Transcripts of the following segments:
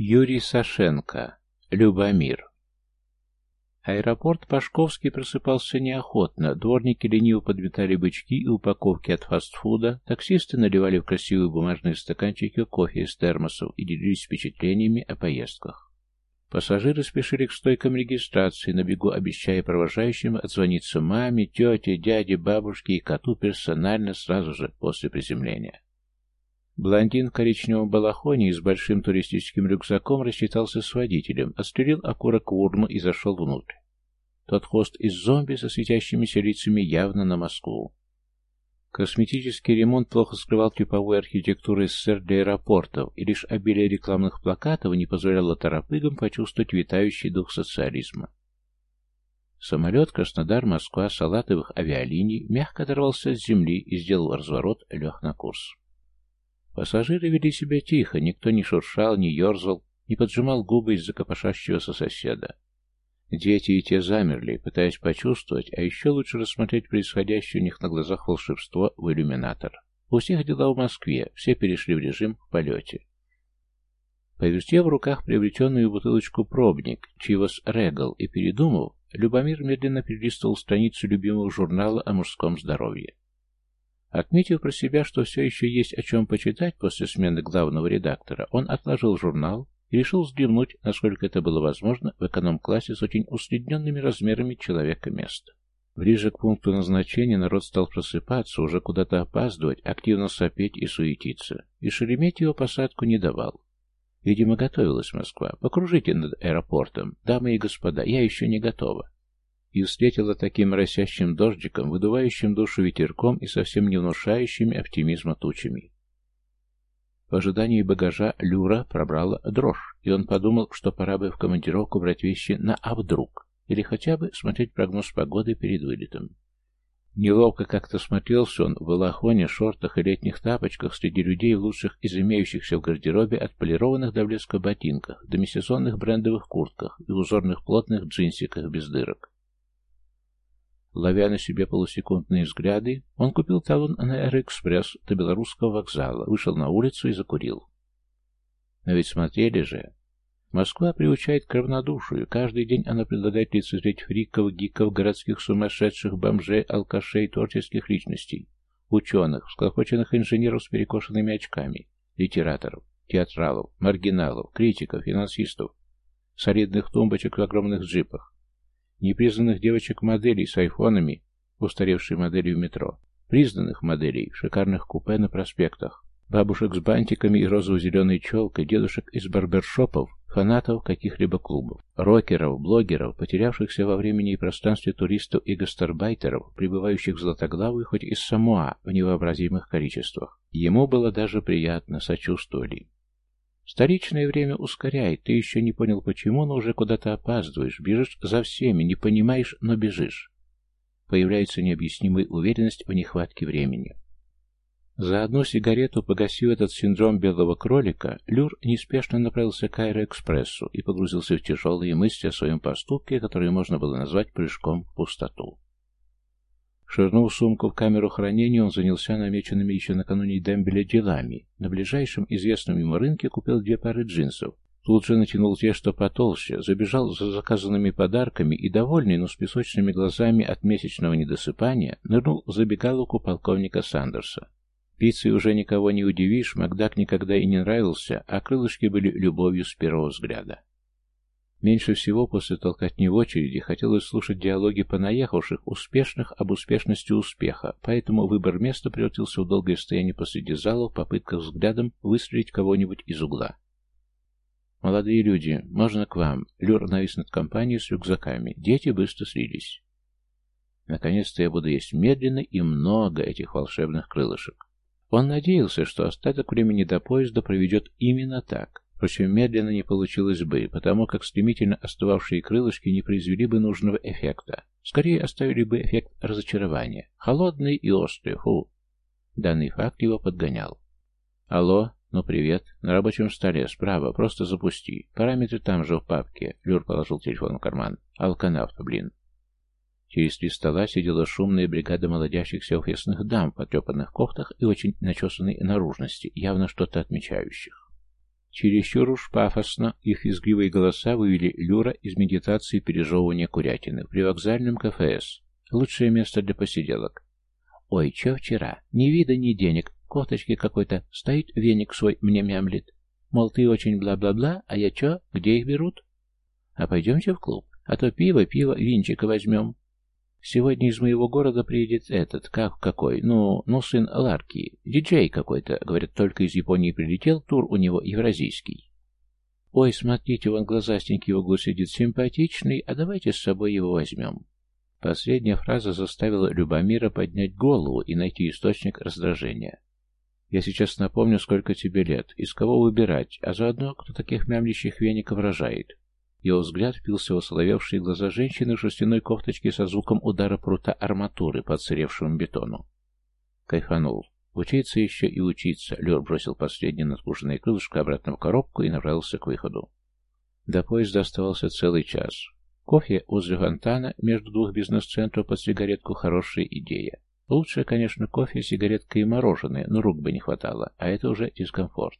Юрий Сашенко. Любомир. Аэропорт Пашковский просыпался неохотно, дворники лениво подметали бычки и упаковки от фастфуда, таксисты наливали в красивые бумажные стаканчики кофе из термосов и делились впечатлениями о поездках. Пассажиры спешили к стойкам регистрации, на бегу обещая провожающим отзвониться маме, тете, дяде, бабушке и коту персонально сразу же после приземления. Блондин в коричневом балахоне и с большим туристическим рюкзаком рассчитался с водителем, отстрелил окурок в урну и зашел внутрь. Тот хост из зомби со светящимися лицами явно на Москву. Косметический ремонт плохо скрывал типовую архитектуру СССР для аэропортов, и лишь обилие рекламных плакатов не позволяло торопыгам почувствовать витающий дух социализма. Самолет Краснодар-Москва салатовых авиалиний мягко оторвался от земли и сделал разворот, лег на курс. Пассажиры вели себя тихо, никто не шуршал, не ерзал, не поджимал губы из-за копошащегося соседа. Дети и те замерли, пытаясь почувствовать, а еще лучше рассмотреть происходящее у них на глазах волшебство в иллюминатор. У всех дела в Москве, все перешли в режим в полете. Повертев в руках приобретенную бутылочку пробник, Чивас Регал, и передумав, Любомир медленно перелистывал страницу любимого журнала о мужском здоровье. Отметив про себя, что все еще есть о чем почитать после смены главного редактора, он отложил журнал и решил взглянуть, насколько это было возможно, в эконом-классе с очень усредненными размерами человека места. Ближе к пункту назначения народ стал просыпаться, уже куда-то опаздывать, активно сопеть и суетиться. И Шереметьево посадку не давал. Видимо, готовилась Москва. Покружите над аэропортом. Дамы и господа, я еще не готова и встретила таким росящим дождиком, выдувающим душу ветерком и совсем не внушающими оптимизма тучами. В ожидании багажа Люра пробрала дрожь, и он подумал, что пора бы в командировку брать вещи на «а или хотя бы смотреть прогноз погоды перед вылетом. Неловко как-то смотрелся он в балахоне, шортах и летних тапочках среди людей в лучших из имеющихся в гардеробе отполированных до блеска ботинках, демисезонных брендовых куртках и узорных плотных джинсиках без дырок. Ловя на себе полусекундные взгляды, он купил талон на Аэроэкспресс до Белорусского вокзала, вышел на улицу и закурил. Но ведь смотрели же. Москва приучает к равнодушию. Каждый день она предлагает лицезреть фриков, гиков, городских сумасшедших, бомжей, алкашей, творческих личностей, ученых, склокоченных инженеров с перекошенными очками, литераторов, театралов, маргиналов, критиков, финансистов, солидных тумбочек в огромных джипах, непризнанных девочек-моделей с айфонами, устаревшей моделью метро, признанных моделей в шикарных купе на проспектах, бабушек с бантиками и розово-зеленой челкой, дедушек из барбершопов, фанатов каких-либо клубов, рокеров, блогеров, потерявшихся во времени и пространстве туристов и гастарбайтеров, прибывающих в Златоглавую хоть из Самуа в невообразимых количествах. Ему было даже приятно, сочувствовали. Столичное время ускоряет, ты еще не понял почему, но уже куда-то опаздываешь, бежишь за всеми, не понимаешь, но бежишь. Появляется необъяснимая уверенность в нехватке времени. За одну сигарету, погасив этот синдром белого кролика, Люр неспешно направился к аэроэкспрессу и погрузился в тяжелые мысли о своем поступке, который можно было назвать прыжком в пустоту. Швырнув сумку в камеру хранения, он занялся намеченными еще накануне дембеля делами. На ближайшем известном ему рынке купил две пары джинсов. Тут же натянул те, что потолще, забежал за заказанными подарками и, довольный, но с песочными глазами от месячного недосыпания, нырнул в забегаловку полковника Сандерса. Пиццей уже никого не удивишь, Макдак никогда и не нравился, а крылышки были любовью с первого взгляда. Меньше всего после толкотни в очереди хотелось слушать диалоги понаехавших, успешных об успешности успеха, поэтому выбор места превратился в долгое стояние посреди зала в попытках взглядом выстрелить кого-нибудь из угла. «Молодые люди, можно к вам?» Люр навис над компанией с рюкзаками. Дети быстро слились. Наконец-то я буду есть медленно и много этих волшебных крылышек. Он надеялся, что остаток времени до поезда проведет именно так. Впрочем, медленно не получилось бы, потому как стремительно остывавшие крылышки не произвели бы нужного эффекта. Скорее оставили бы эффект разочарования. Холодный и острый, фу. Данный факт его подгонял. Алло, ну привет. На рабочем столе, справа, просто запусти. Параметры там же в папке. Люр положил телефон в карман. Алканавт, блин. Через три стола сидела шумная бригада молодящихся офисных дам в потрепанных кофтах и очень начесанной наружности, явно что-то отмечающих. Чересчур уж пафосно их изгливые голоса вывели Люра из медитации пережевывания курятины при вокзальном КФС. Лучшее место для посиделок. «Ой, чё вчера? Ни вида, ни денег. Коточки какой-то. Стоит веник свой, мне мямлит. Мол, ты очень бла-бла-бла, а я чё? Где их берут? А пойдемте в клуб. А то пиво, пиво, винчика возьмем. Сегодня из моего города приедет этот, как какой, ну, ну, сын Ларки, диджей какой-то, говорят, только из Японии прилетел, тур у него евразийский. Ой, смотрите, вон глазастенький в углу сидит, симпатичный, а давайте с собой его возьмем. Последняя фраза заставила Любомира поднять голову и найти источник раздражения. Я сейчас напомню, сколько тебе лет, из кого выбирать, а заодно, кто таких мямлящих веников рожает. Его взгляд впился в осоловевшие глаза женщины в шерстяной кофточке со звуком удара прута арматуры по отсыревшему бетону. Кайфанул. Учиться еще и учиться. Лер бросил последнее надкушенное крылышко обратно в коробку и направился к выходу. До поезда оставался целый час. Кофе возле фонтана между двух бизнес-центров под сигаретку хорошая идея. Лучше, конечно, кофе, сигаретка и мороженое, но рук бы не хватало, а это уже дискомфорт.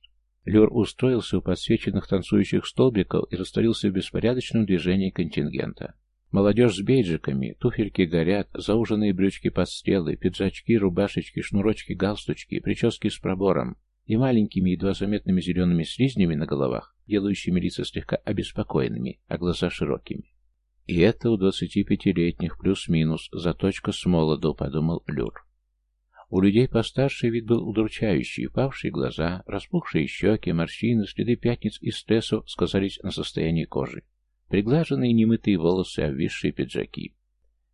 Люр устроился у подсвеченных танцующих столбиков и растворился в беспорядочном движении контингента. Молодежь с бейджиками, туфельки горят, зауженные брючки под стрелы, пиджачки, рубашечки, шнурочки, галстучки, прически с пробором и маленькими, едва заметными зелеными слизнями на головах, делающими лица слегка обеспокоенными, а глаза широкими. И это у двадцати пятилетних плюс-минус, заточка с молоду, подумал Люр. У людей постарше вид был удручающий, упавшие глаза, распухшие щеки, морщины, следы пятниц и стрессов сказались на состоянии кожи. Приглаженные немытые волосы, обвисшие пиджаки.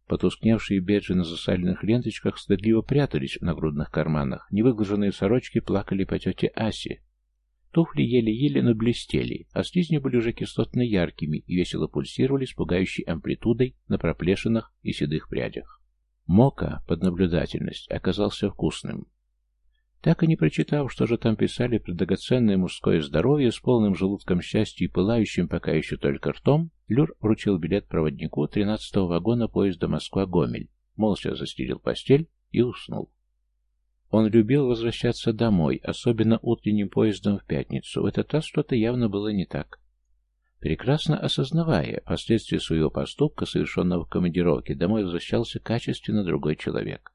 Потускневшие беджи на засаленных ленточках стыдливо прятались в нагрудных карманах, невыглаженные сорочки плакали по тете Асе, Туфли еле-еле, но блестели, а слизни были уже кислотно яркими и весело пульсировали с пугающей амплитудой на проплешинах и седых прядях. Мока под наблюдательность оказался вкусным. Так и не прочитав, что же там писали про драгоценное мужское здоровье с полным желудком счастья и пылающим пока еще только ртом, Люр вручил билет проводнику 13-го вагона поезда Москва-Гомель, молча застелил постель и уснул. Он любил возвращаться домой, особенно утренним поездом в пятницу. В этот раз что-то явно было не так. Прекрасно осознавая последствия своего поступка, совершенного в командировке, домой возвращался качественно другой человек.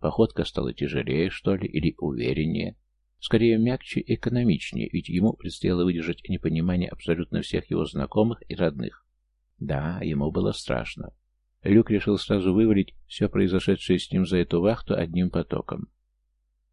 Походка стала тяжелее, что ли, или увереннее. Скорее, мягче и экономичнее, ведь ему предстояло выдержать непонимание абсолютно всех его знакомых и родных. Да, ему было страшно. Люк решил сразу вывалить все произошедшее с ним за эту вахту одним потоком.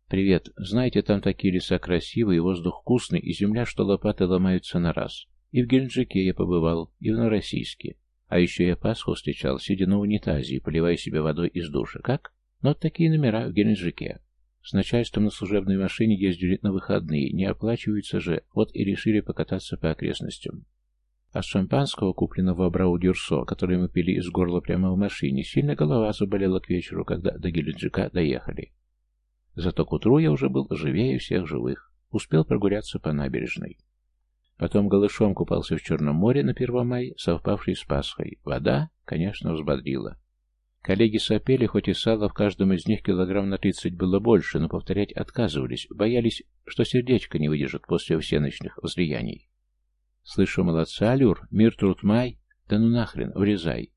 «Привет. Знаете, там такие леса красивые, воздух вкусный, и земля, что лопаты ломаются на раз. И в Геленджике я побывал, и в Новороссийске. А еще я Пасху встречал, сидя на унитазе и поливая себя водой из душа. Как? Ну, вот такие номера в Геленджике. С начальством на служебной машине ездили на выходные, не оплачиваются же, вот и решили покататься по окрестностям. А шампанского, купленного в Абрау Дюрсо, который мы пили из горла прямо в машине, сильно голова заболела к вечеру, когда до Геленджика доехали. Зато к утру я уже был живее всех живых. Успел прогуляться по набережной. Потом голышом купался в Черном море на Первомай, совпавшей с Пасхой. Вода, конечно, взбодрила. Коллеги сопели, хоть и сало в каждом из них килограмм на тридцать было больше, но повторять отказывались, боялись, что сердечко не выдержит после всеночных возлияний. Слышу, молодца, Люр, мир труд май, да ну нахрен, врезай.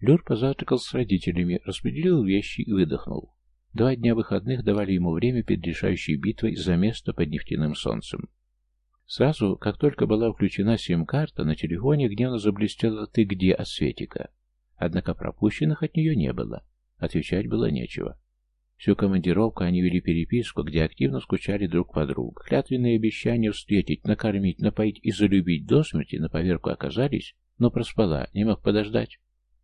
Люр позавтракал с родителями, распределил вещи и выдохнул. Два дня выходных давали ему время перед решающей битвой за место под нефтяным солнцем. Сразу, как только была включена сим-карта, на телефоне гневно заблестела «Ты где?» от Светика. Однако пропущенных от нее не было. Отвечать было нечего. Всю командировку они вели переписку, где активно скучали друг по другу. Клятвенные обещания встретить, накормить, напоить и залюбить до смерти на поверку оказались, но проспала, не мог подождать.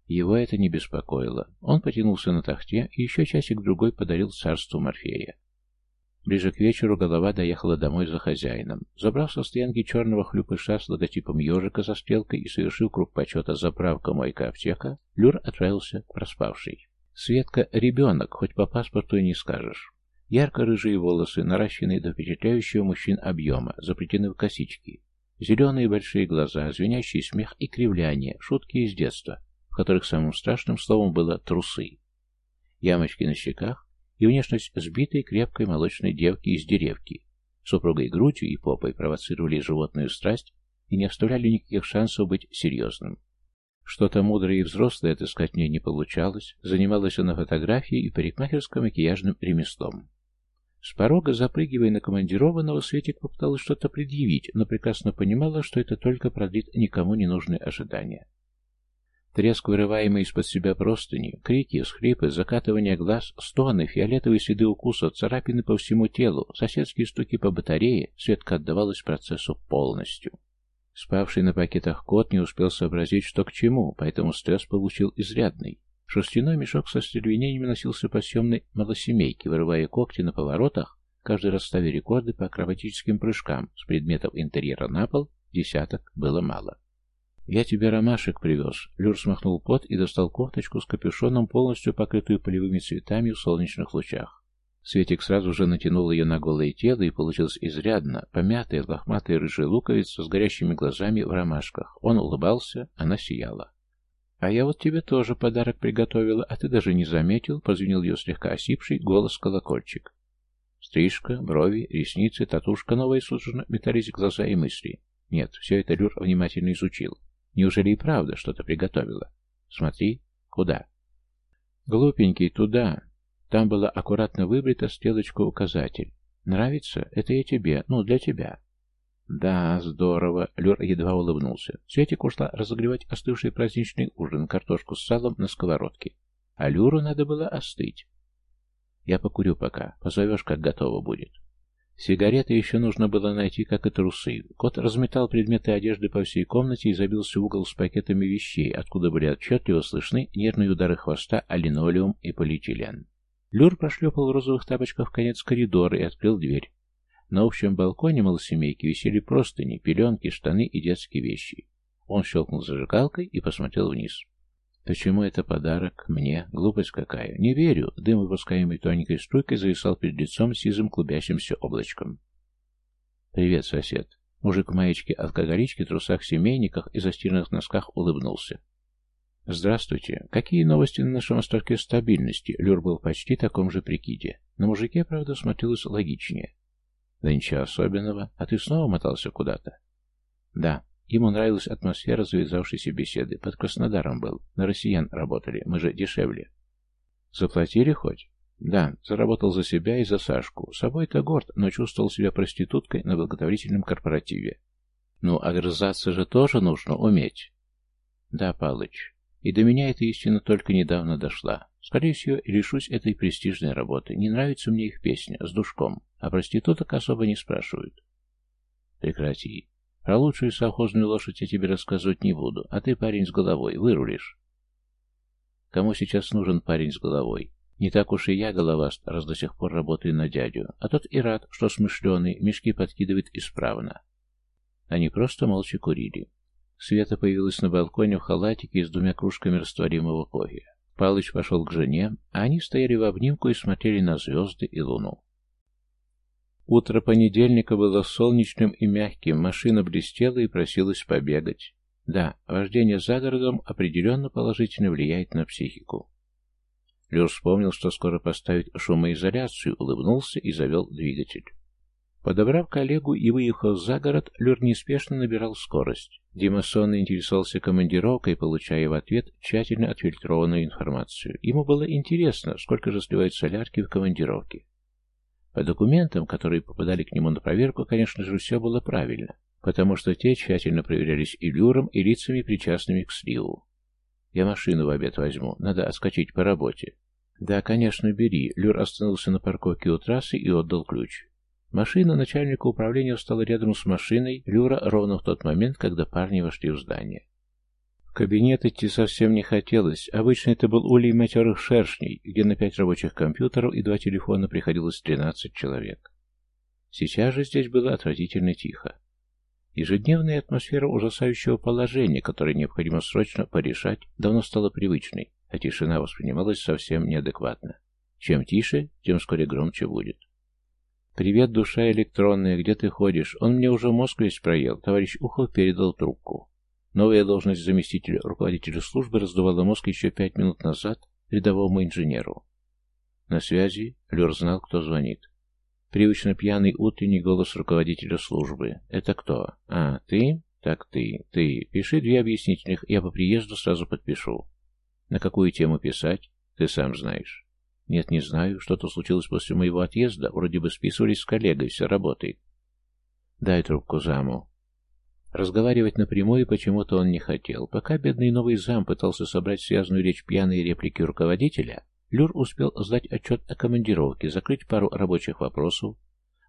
Его это не беспокоило. Он потянулся на тахте и еще часик-другой подарил царству Морфея. Ближе к вечеру голова доехала домой за хозяином. Забрав со стоянки черного хлюпыша с логотипом ежика со стрелкой и совершив круг почета заправка мойка аптека, Люр отправился проспавший. Светка — ребенок, хоть по паспорту и не скажешь. Ярко-рыжие волосы, наращенные до впечатляющего мужчин объема, заплетены в косички. Зеленые большие глаза, звенящий смех и кривляние, шутки из детства которых самым страшным словом было трусы. Ямочки на щеках и внешность сбитой крепкой молочной девки из деревки, супругой грудью и попой провоцировали животную страсть и не оставляли никаких шансов быть серьезным. Что-то мудрое и взрослое отыскать мне не получалось, занималась она фотографией и парикмахерско-макияжным ремеслом. С порога, запрыгивая на командированного, Светик попыталась что-то предъявить, но прекрасно понимала, что это только продлит никому не нужные ожидания. Треск, вырываемый из-под себя простыни, крики, всхлипы, закатывание глаз, стоны, фиолетовые следы укусов, царапины по всему телу, соседские стуки по батарее, Светка отдавалась процессу полностью. Спавший на пакетах кот не успел сообразить, что к чему, поэтому стресс получил изрядный. Шерстяной мешок со стервенениями носился по съемной малосемейке, вырывая когти на поворотах, каждый раз ставя рекорды по акробатическим прыжкам с предметов интерьера на пол, десяток было мало. «Я тебе ромашек привез». Люр смахнул пот и достал кофточку с капюшоном, полностью покрытую полевыми цветами в солнечных лучах. Светик сразу же натянул ее на голое тело, и получилось изрядно, помятая, лохматая рыжая луковица с горящими глазами в ромашках. Он улыбался, она сияла. «А я вот тебе тоже подарок приготовила, а ты даже не заметил», — позвенел ее слегка осипший голос-колокольчик. Стрижка, брови, ресницы, татушка новая судорожно метались глаза и мысли. Нет, все это Люр внимательно изучил. Неужели и правда что-то приготовила? Смотри, куда? Глупенький, туда. Там была аккуратно выбрита стрелочка-указатель. Нравится? Это я тебе, ну, для тебя. «Да, здорово!» — Люр едва улыбнулся. Светик ушла разогревать остывший праздничный ужин, картошку с салом на сковородке. А Люру надо было остыть. «Я покурю пока. Позовешь, как готово будет». Сигареты еще нужно было найти, как и трусы. Кот разметал предметы одежды по всей комнате и забился в угол с пакетами вещей, откуда были отчетливо слышны нервные удары хвоста о и полиэтилен. Люр прошлепал в розовых тапочках в конец коридора и открыл дверь. На общем балконе малосемейки висели простыни, пеленки, штаны и детские вещи. Он щелкнул зажигалкой и посмотрел вниз. Почему это подарок? Мне? Глупость какая. Не верю. Дым, выпускаемый тоненькой струйкой, зависал перед лицом сизым клубящимся облачком. Привет, сосед. Мужик в маечке алкоголичке, трусах семейниках и застиранных носках улыбнулся. «Здравствуйте. Какие новости на нашем островке стабильности?» Люр был почти в таком же прикиде. На мужике, правда, смотрелось логичнее. Да ничего особенного. А ты снова мотался куда-то? Да. Ему нравилась атмосфера завязавшейся беседы. Под Краснодаром был. На россиян работали. Мы же дешевле. Заплатили хоть? Да, заработал за себя и за Сашку. Собой-то горд, но чувствовал себя проституткой на благотворительном корпоративе. Ну, огрызаться же тоже нужно уметь. Да, Палыч. И до меня эта истина только недавно дошла. Скорее всего, лишусь этой престижной работы. Не нравится мне их песня с душком, а проституток особо не спрашивают. Прекрати. Про лучшую совхозную лошадь я тебе рассказывать не буду, а ты парень с головой, вырулишь. Кому сейчас нужен парень с головой? Не так уж и я головаст, раз до сих пор работаю на дядю, а тот и рад, что смышленый, мешки подкидывает исправно. Они просто молча курили. Света появилась на балконе в халатике с двумя кружками растворимого кофе. Палыч пошел к жене, а они стояли в обнимку и смотрели на звезды и луну. Утро понедельника было солнечным и мягким, машина блестела и просилась побегать. Да, вождение за городом определенно положительно влияет на психику. Люр вспомнил, что скоро поставить шумоизоляцию, улыбнулся и завел двигатель. Подобрав коллегу и выехав за город, Люр неспешно набирал скорость. Дима интересовался командировкой, получая в ответ тщательно отфильтрованную информацию. Ему было интересно, сколько же сливают солярки в командировке. По документам, которые попадали к нему на проверку, конечно же, все было правильно, потому что те тщательно проверялись и Люром, и лицами, причастными к сливу. «Я машину в обед возьму, надо отскочить по работе». «Да, конечно, бери». Люр остановился на парковке у трассы и отдал ключ. Машина начальника управления встала рядом с машиной Люра ровно в тот момент, когда парни вошли в здание. В кабинет идти совсем не хотелось. Обычно это был улей матерых шершней, где на пять рабочих компьютеров и два телефона приходилось тринадцать человек. Сейчас же здесь было отвратительно тихо. Ежедневная атмосфера ужасающего положения, которое необходимо срочно порешать, давно стала привычной, а тишина воспринималась совсем неадекватно. Чем тише, тем вскоре громче будет. «Привет, душа электронная, где ты ходишь? Он мне уже мозг весь проел», — товарищ Ухов передал трубку. Новая должность заместителя руководителя службы раздувала мозг еще пять минут назад рядовому инженеру. На связи Люр знал, кто звонит. Привычно пьяный утренний голос руководителя службы. «Это кто? А, ты? Так ты, ты. Пиши две объяснительных, я по приезду сразу подпишу». «На какую тему писать? Ты сам знаешь». «Нет, не знаю. Что-то случилось после моего отъезда. Вроде бы списывались с коллегой, все работает». «Дай трубку заму». Разговаривать напрямую почему-то он не хотел. Пока бедный новый зам пытался собрать связанную речь пьяные реплики руководителя, Люр успел сдать отчет о командировке, закрыть пару рабочих вопросов,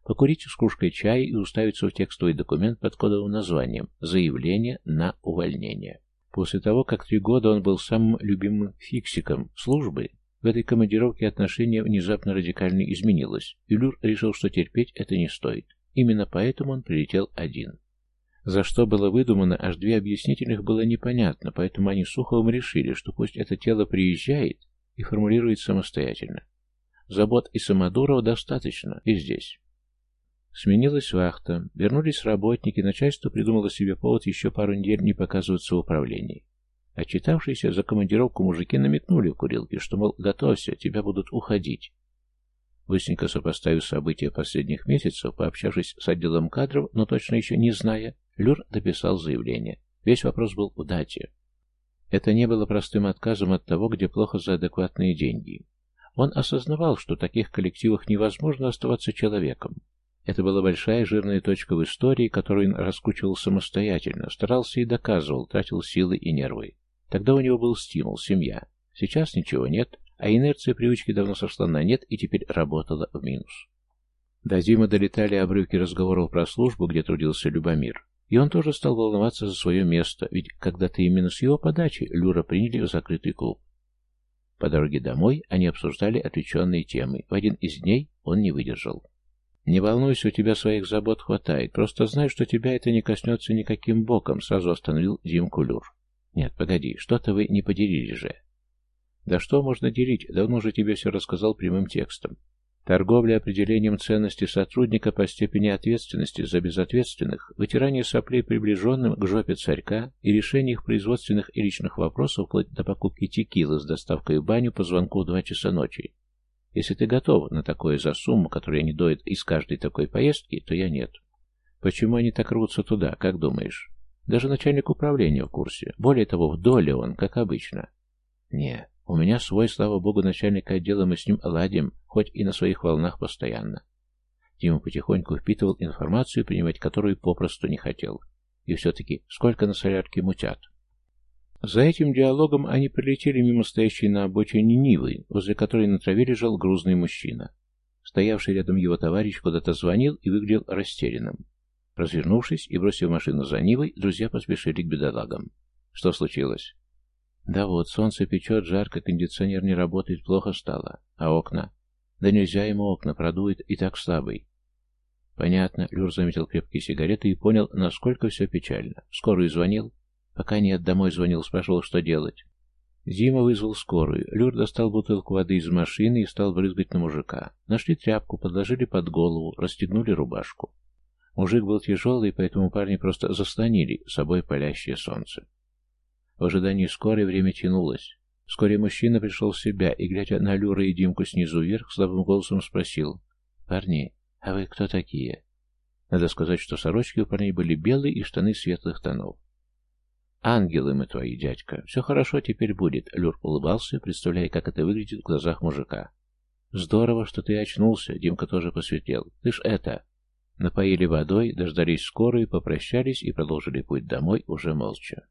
покурить с кружкой чая и уставиться в текстовый документ под кодовым названием «Заявление на увольнение». После того, как три года он был самым любимым фиксиком службы, в этой командировке отношение внезапно радикально изменилось, и Люр решил, что терпеть это не стоит. Именно поэтому он прилетел один. За что было выдумано, аж две объяснительных было непонятно, поэтому они с Суховым решили, что пусть это тело приезжает, и формулирует самостоятельно. Забот и Самодурова достаточно и здесь. Сменилась вахта, вернулись работники, начальство придумало себе повод еще пару недель не показываться в управлении. Отчитавшиеся за командировку мужики намекнули в курилке, что, мол, готовься, тебя будут уходить. Быстренько сопоставив события последних месяцев, пообщавшись с отделом кадров, но точно еще не зная, Люр дописал заявление. Весь вопрос был в дате. Это не было простым отказом от того, где плохо за адекватные деньги. Он осознавал, что в таких коллективах невозможно оставаться человеком. Это была большая жирная точка в истории, которую он раскручивал самостоятельно, старался и доказывал, тратил силы и нервы. Тогда у него был стимул, семья. Сейчас ничего нет, а инерция привычки давно сошла на нет и теперь работала в минус. До Дима долетали обрывки разговоров про службу, где трудился Любомир. И он тоже стал волноваться за свое место, ведь когда-то именно с его подачи Люра приняли в закрытый клуб. По дороге домой они обсуждали отвлеченные темы. В один из дней он не выдержал. «Не волнуйся, у тебя своих забот хватает. Просто знай, что тебя это не коснется никаким боком», — сразу остановил Димку Люр. «Нет, погоди, что-то вы не поделили же». «Да что можно делить? Давно же тебе все рассказал прямым текстом. Торговля определением ценности сотрудника по степени ответственности за безответственных, вытирание соплей приближенным к жопе царька и решение их производственных и личных вопросов вплоть до покупки текилы с доставкой в баню по звонку в два часа ночи. Если ты готов на такое за сумму, которая не доит из каждой такой поездки, то я нет. Почему они так рвутся туда, как думаешь? Даже начальник управления в курсе. Более того, в доле он, как обычно. Не, у меня свой, слава богу, начальник отдела, мы с ним ладим, хоть и на своих волнах постоянно. Дима потихоньку впитывал информацию, принимать которую попросту не хотел. И все-таки, сколько на солярке мутят? За этим диалогом они прилетели мимо стоящей на обочине Нивы, возле которой на траве лежал грузный мужчина. Стоявший рядом его товарищ куда-то звонил и выглядел растерянным. Развернувшись и бросив машину за Нивой, друзья поспешили к бедолагам. Что случилось? Да вот, солнце печет, жарко, кондиционер не работает, плохо стало. А окна? Да нельзя ему окна, продует и так слабый. Понятно, Люр заметил крепкие сигареты и понял, насколько все печально. Скорую звонил? Пока нет, домой звонил, спрашивал, что делать. Дима вызвал скорую. Люр достал бутылку воды из машины и стал брызгать на мужика. Нашли тряпку, подложили под голову, расстегнули рубашку. Мужик был тяжелый, поэтому парни просто заслонили собой палящее солнце. В ожидании скорой время тянулось. Вскоре мужчина пришел в себя и, глядя на Люра и Димку снизу вверх, слабым голосом спросил. «Парни, а вы кто такие?» Надо сказать, что сорочки у парней были белые и штаны светлых тонов. «Ангелы мы твои, дядька. Все хорошо теперь будет», — Люр улыбался, представляя, как это выглядит в глазах мужика. «Здорово, что ты очнулся», — Димка тоже посветлел. «Ты ж это...» Напоили водой, дождались скорой, попрощались и продолжили путь домой уже молча.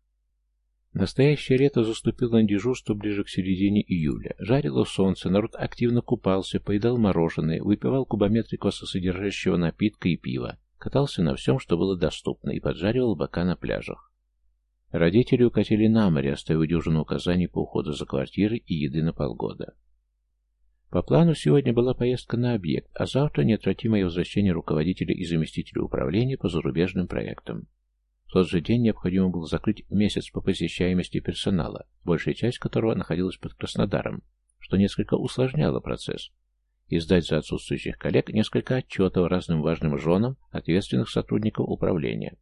Настоящее лето заступило на дежурство ближе к середине июля. Жарило солнце, народ активно купался, поедал мороженое, выпивал кубометры кососодержащего напитка и пива, катался на всем, что было доступно, и поджаривал бока на пляжах. Родители укатили на море, оставив дюжину указаний по уходу за квартирой и еды на полгода. По плану сегодня была поездка на объект, а завтра неотвратимое возвращение руководителя и заместителя управления по зарубежным проектам. В тот же день необходимо было закрыть месяц по посещаемости персонала, большая часть которого находилась под Краснодаром, что несколько усложняло процесс, и сдать за отсутствующих коллег несколько отчетов разным важным женам ответственных сотрудников управления.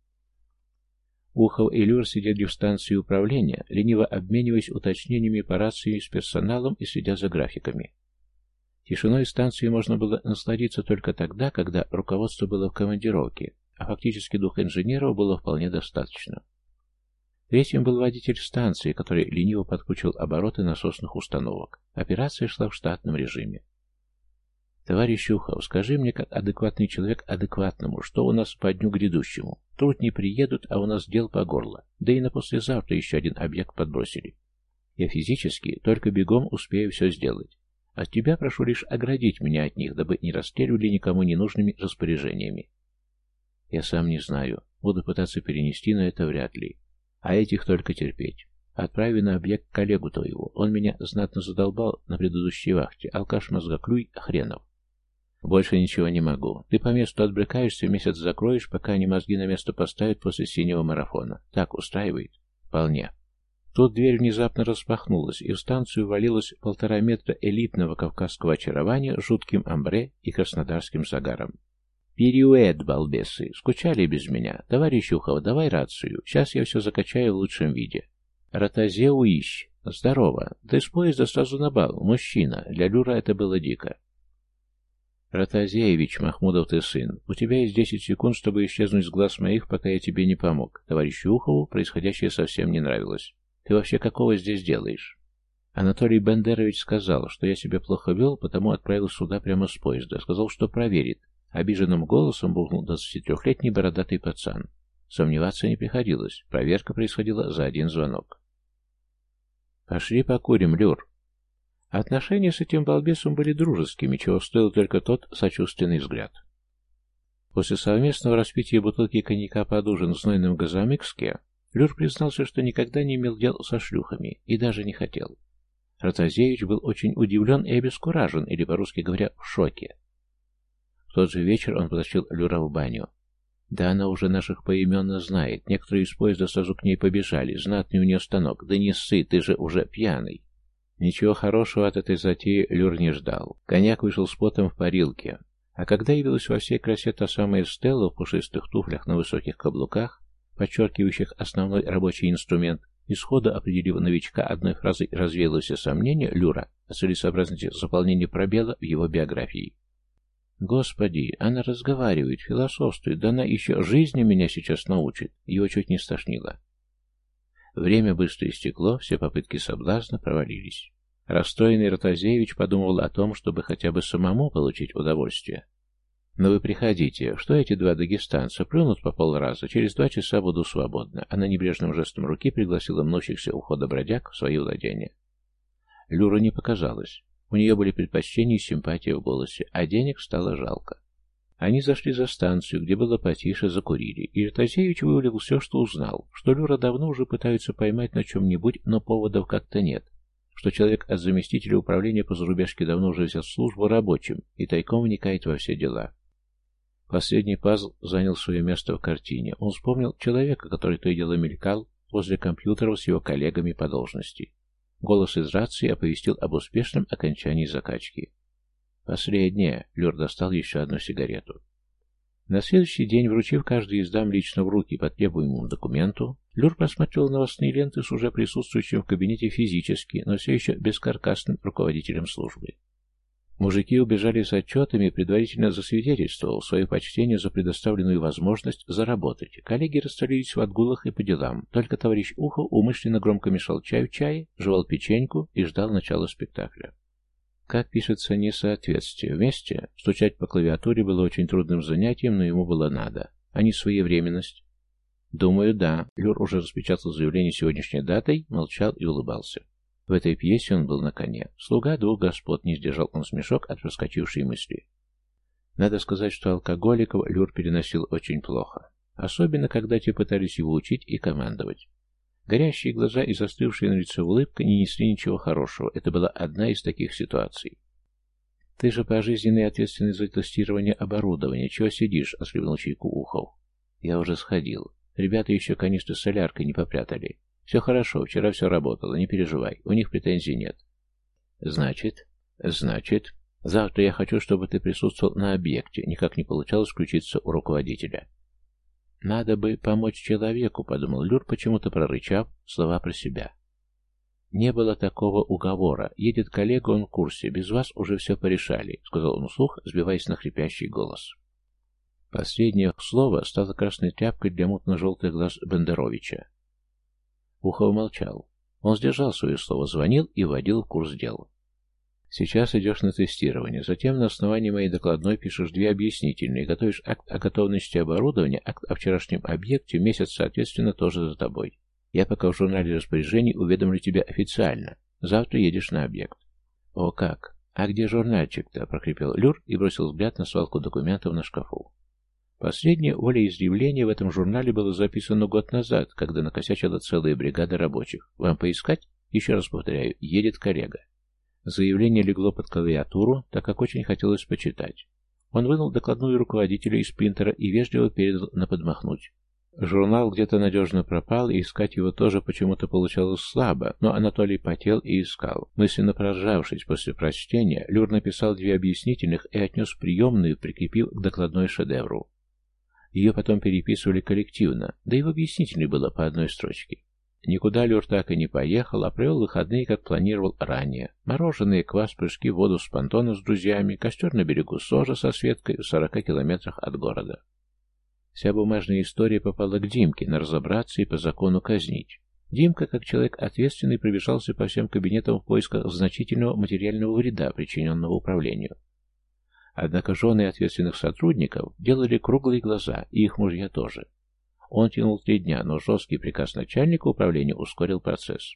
Ухов и Люр сидели в станции управления, лениво обмениваясь уточнениями по рации с персоналом и следя за графиками. Тишиной станции можно было насладиться только тогда, когда руководство было в командировке, а фактически двух инженеров было вполне достаточно. Третьим был водитель станции, который лениво подкручивал обороты насосных установок. Операция шла в штатном режиме. «Товарищ Ухов, скажи мне, как адекватный человек адекватному, что у нас по дню грядущему? Труд не приедут, а у нас дел по горло. Да и на послезавтра еще один объект подбросили. Я физически только бегом успею все сделать. От тебя прошу лишь оградить меня от них, дабы не расстреливали никому ненужными распоряжениями. Я сам не знаю. Буду пытаться перенести, но это вряд ли. А этих только терпеть. Отправи на объект коллегу твоего. Он меня знатно задолбал на предыдущей вахте. Алкаш мозгоклюй хренов. Больше ничего не могу. Ты по месту отбрыкаешься, месяц закроешь, пока они мозги на место поставят после синего марафона. Так устраивает? Вполне. Тут дверь внезапно распахнулась, и в станцию валилось полтора метра элитного кавказского очарования жутким амбре и краснодарским загаром. «Периуэт, балбесы! Скучали без меня? Товарищ Ухов, давай рацию. Сейчас я все закачаю в лучшем виде». «Ротазе уищ. Здорово. Ты с поезда сразу на бал. Мужчина. Для Люра это было дико». «Ротазеевич, Махмудов ты сын, у тебя есть десять секунд, чтобы исчезнуть с глаз моих, пока я тебе не помог. Товарищу Ухову происходящее совсем не нравилось. Ты вообще какого здесь делаешь? Анатолий Бендерович сказал, что я себя плохо вел, потому отправил сюда прямо с поезда. Сказал, что проверит. Обиженным голосом бухнул 23-летний бородатый пацан. Сомневаться не приходилось. Проверка происходила за один звонок. «Пошли покурим, Люр». Отношения с этим балбесом были дружескими, чего стоил только тот сочувственный взгляд. После совместного распития бутылки коньяка под ужин в знойном газомикске Люр признался, что никогда не имел дел со шлюхами и даже не хотел. Ратазевич был очень удивлен и обескуражен, или, по-русски говоря, в шоке. Тот же вечер он потащил Люра в баню. Да она уже наших поименно знает. Некоторые из поезда сразу к ней побежали. Знатный у нее станок. Да не ссы, ты же уже пьяный. Ничего хорошего от этой затеи Люр не ждал. Коньяк вышел с потом в парилке. А когда явилась во всей красе та самая Стелла в пушистых туфлях на высоких каблуках, подчеркивающих основной рабочий инструмент, исхода определив новичка одной фразой развеяло все сомнения Люра о целесообразности заполнения пробела в его биографии. «Господи, она разговаривает, философствует, да она еще жизни меня сейчас научит!» Его чуть не стошнило. Время быстро истекло, все попытки соблазна провалились. Расстроенный Ротозевич подумал о том, чтобы хотя бы самому получить удовольствие. «Но вы приходите. Что эти два дагестанца? Плюнут по полраза. Через два часа буду свободна». Она небрежным жестом руки пригласила мнущихся у входа бродяг в свое владение. Люра не показалось. У нее были предпочтения и симпатия в голосе, а денег стало жалко. Они зашли за станцию, где было потише, закурили, и Ртазевич вывалил все, что узнал, что Люра давно уже пытаются поймать на чем-нибудь, но поводов как-то нет, что человек от заместителя управления по зарубежке давно уже взял службу рабочим и тайком вникает во все дела. Последний пазл занял свое место в картине. Он вспомнил человека, который то и дело мелькал возле компьютеров с его коллегами по должности. Голос из рации оповестил об успешном окончании закачки. Последнее. Люр достал еще одну сигарету. На следующий день, вручив каждый из дам лично в руки по требуемому документу, Люр просмотрел новостные ленты с уже присутствующим в кабинете физически, но все еще бескаркасным руководителем службы. Мужики убежали с отчетами, предварительно засвидетельствовал свое почтение за предоставленную возможность заработать. Коллеги расстались в отгулах и по делам. Только товарищ Ухо умышленно громко мешал чаю чай, жевал печеньку и ждал начала спектакля. Как пишется несоответствие. Вместе стучать по клавиатуре было очень трудным занятием, но ему было надо. А не своевременность. Думаю, да. Люр уже распечатал заявление сегодняшней датой, молчал и улыбался. В этой пьесе он был на коне. Слуга двух господ, не сдержал он смешок от проскочившей мысли. Надо сказать, что алкоголиков Люр переносил очень плохо. Особенно, когда те пытались его учить и командовать. Горящие глаза и застывшие на лице улыбка не несли ничего хорошего. Это была одна из таких ситуаций. «Ты же пожизненный ответственный за тестирование оборудования. Чего сидишь?» — ослепнул чайку ухов. «Я уже сходил. Ребята еще канистры соляркой не попрятали. Все хорошо, вчера все работало, не переживай, у них претензий нет. Значит, значит, завтра я хочу, чтобы ты присутствовал на объекте, никак не получалось включиться у руководителя. Надо бы помочь человеку, подумал Люр, почему-то прорычав слова про себя. Не было такого уговора. Едет коллега, он в курсе. Без вас уже все порешали, сказал он вслух, сбиваясь на хрипящий голос. Последнее слово стало красной тряпкой для мутно-желтых глаз Бендеровича. Ухов молчал. Он сдержал свое слово, звонил и вводил в курс дела. Сейчас идешь на тестирование, затем на основании моей докладной пишешь две объяснительные, готовишь акт о готовности оборудования, акт о вчерашнем объекте, месяц, соответственно, тоже за тобой. Я пока в журнале распоряжений уведомлю тебя официально. Завтра едешь на объект. О, как? А где журнальчик-то? прокрепел Люр и бросил взгляд на свалку документов на шкафу. Последнее волеизъявление в этом журнале было записано год назад, когда накосячила целая бригада рабочих. Вам поискать? Еще раз повторяю, едет коллега. Заявление легло под клавиатуру, так как очень хотелось почитать. Он вынул докладную руководителя из принтера и вежливо передал на подмахнуть. Журнал где-то надежно пропал, и искать его тоже почему-то получалось слабо, но Анатолий потел и искал. Мысленно прожавшись после прочтения, Люр написал две объяснительных и отнес приемную, прикрепив к докладной шедевру. Ее потом переписывали коллективно, да и в объяснительной было по одной строчке. Никуда Люр так и не поехал, а провел выходные, как планировал ранее. Мороженое, квас, прыжки воду с понтона с друзьями, костер на берегу Сожа со Светкой в сорока километрах от города. Вся бумажная история попала к Димке на разобраться и по закону казнить. Димка, как человек ответственный, пробежался по всем кабинетам в поисках значительного материального вреда, причиненного управлению. Однако жены ответственных сотрудников делали круглые глаза, и их мужья тоже. Он тянул три дня, но жесткий приказ начальника управления ускорил процесс.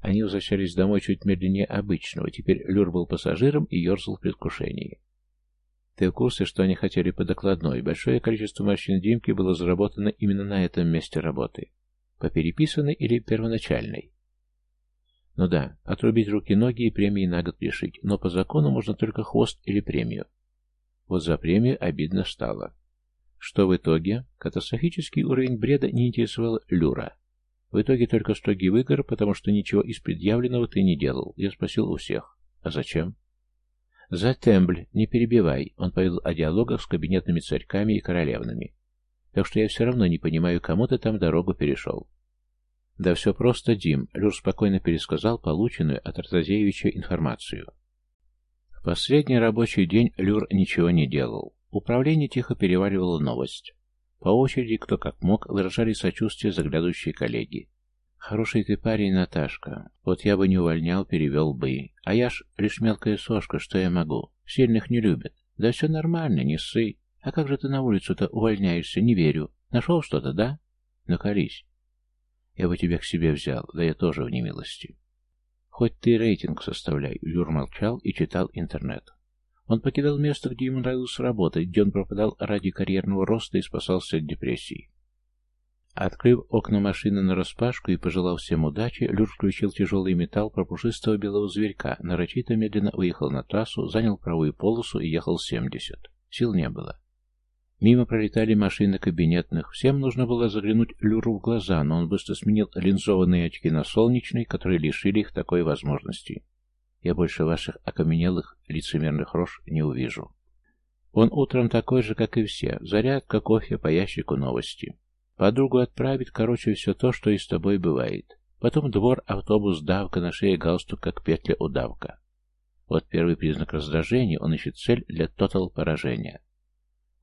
Они возвращались домой чуть медленнее обычного. Теперь Люр был пассажиром и ерзал в предвкушении. Ты в курсе, что они хотели по докладной? Большое количество морщин Димки было заработано именно на этом месте работы. По переписанной или первоначальной? Ну да, отрубить руки-ноги и премии на год лишить, но по закону можно только хвост или премию. Вот за премию обидно стало. Что в итоге? Катастрофический уровень бреда не интересовал Люра. В итоге только строгий выгор, потому что ничего из предъявленного ты не делал. Я спросил у всех. А зачем? За тембль, не перебивай. Он повел о диалогах с кабинетными царьками и королевнами. Так что я все равно не понимаю, кому ты там дорогу перешел. Да все просто, Дим. Люр спокойно пересказал полученную от Артазеевича информацию. В последний рабочий день Люр ничего не делал. Управление тихо переваривало новость. По очереди, кто как мог, выражали сочувствие заглядывающие коллеги. «Хороший ты парень, Наташка. Вот я бы не увольнял, перевел бы. А я ж лишь мелкая сошка, что я могу. Сильных не любят. Да все нормально, не ссы. А как же ты на улицу-то увольняешься, не верю. Нашел что-то, да? Накались. Я бы тебя к себе взял, да я тоже в немилости. Хоть ты рейтинг составляй, Юр молчал и читал интернет. Он покидал место, где ему нравилось работать, где он пропадал ради карьерного роста и спасался от депрессии. Открыв окна машины нараспашку и пожелав всем удачи, Люр включил тяжелый металл пропушистого белого зверька, нарочито медленно выехал на трассу, занял правую полосу и ехал 70. Сил не было. Мимо пролетали машины кабинетных. Всем нужно было заглянуть Люру в глаза, но он быстро сменил линзованные очки на солнечные, которые лишили их такой возможности. Я больше ваших окаменелых лицемерных рож не увижу. Он утром такой же, как и все. Зарядка, кофе, по ящику новости. Подругу отправит, короче, все то, что и с тобой бывает. Потом двор, автобус, давка, на шее галстук, как петля удавка. Вот первый признак раздражения, он ищет цель для тотал поражения.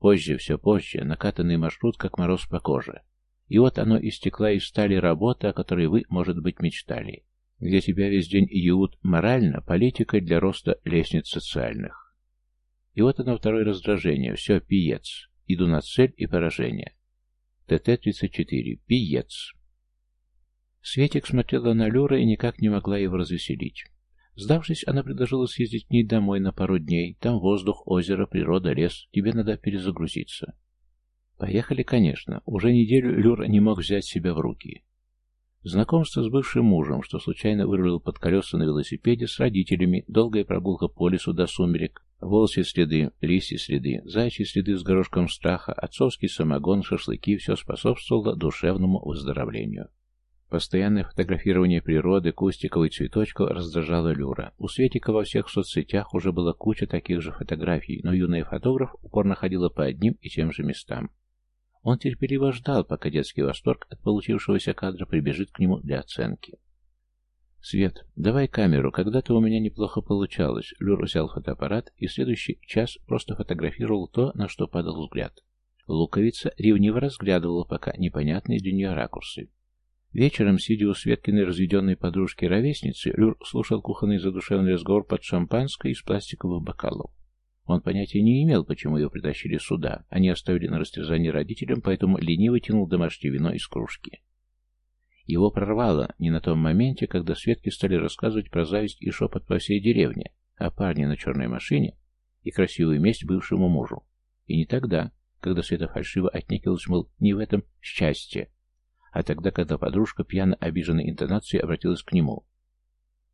Позже, все позже, накатанный маршрут, как мороз по коже. И вот оно истекла из стали работа, о которой вы, может быть, мечтали где тебя весь день иют морально, политика для роста лестниц социальных. И вот оно второе раздражение. Все, пиец. Иду на цель и поражение. ТТ-34. Пиец. Светик смотрела на Люра и никак не могла его развеселить. Сдавшись, она предложила съездить к ней домой на пару дней. Там воздух, озеро, природа, лес. Тебе надо перезагрузиться. Поехали, конечно. Уже неделю Люр не мог взять себя в руки. Знакомство с бывшим мужем, что случайно вырвал под колеса на велосипеде, с родителями, долгая прогулка по лесу до сумерек, волчьи следы, лисьи следы, зайчьи следы с горошком страха, отцовский самогон, шашлыки – все способствовало душевному выздоровлению. Постоянное фотографирование природы, кустиков и цветочков раздражало Люра. У Светика во всех соцсетях уже была куча таких же фотографий, но юная фотограф упорно ходила по одним и тем же местам. Он терпеливо ждал, пока детский восторг от получившегося кадра прибежит к нему для оценки. «Свет, давай камеру, когда-то у меня неплохо получалось». Люр взял фотоаппарат и следующий час просто фотографировал то, на что падал взгляд. Луковица ревниво разглядывала пока непонятные для нее ракурсы. Вечером, сидя у Светкиной разведенной подружки-ровесницы, Люр слушал кухонный задушевный разговор под шампанское из пластиковых бокалов. Он понятия не имел, почему его притащили сюда. Они оставили на растерзание родителям, поэтому лениво тянул домашнее вино из кружки. Его прорвало не на том моменте, когда Светки стали рассказывать про зависть и шепот по всей деревне, о парне на черной машине и красивую месть бывшему мужу. И не тогда, когда Света фальшиво отнекилась, мол, не в этом счастье, а тогда, когда подружка пьяно обиженной интонацией обратилась к нему.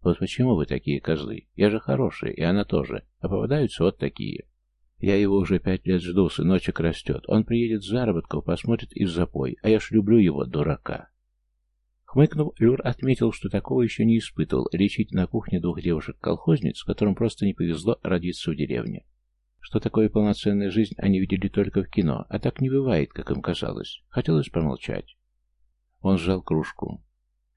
«Вот почему вы такие козлы? Я же хорошая, и она тоже, а попадаются вот такие». Я его уже пять лет жду, сыночек растет. Он приедет с заработков, посмотрит в запой, а я ж люблю его, дурака. Хмыкнув, Люр отметил, что такого еще не испытывал, лечить на кухне двух девушек-колхозниц, которым просто не повезло родиться в деревне. Что такое полноценная жизнь, они видели только в кино, а так не бывает, как им казалось. Хотелось промолчать. Он сжал кружку.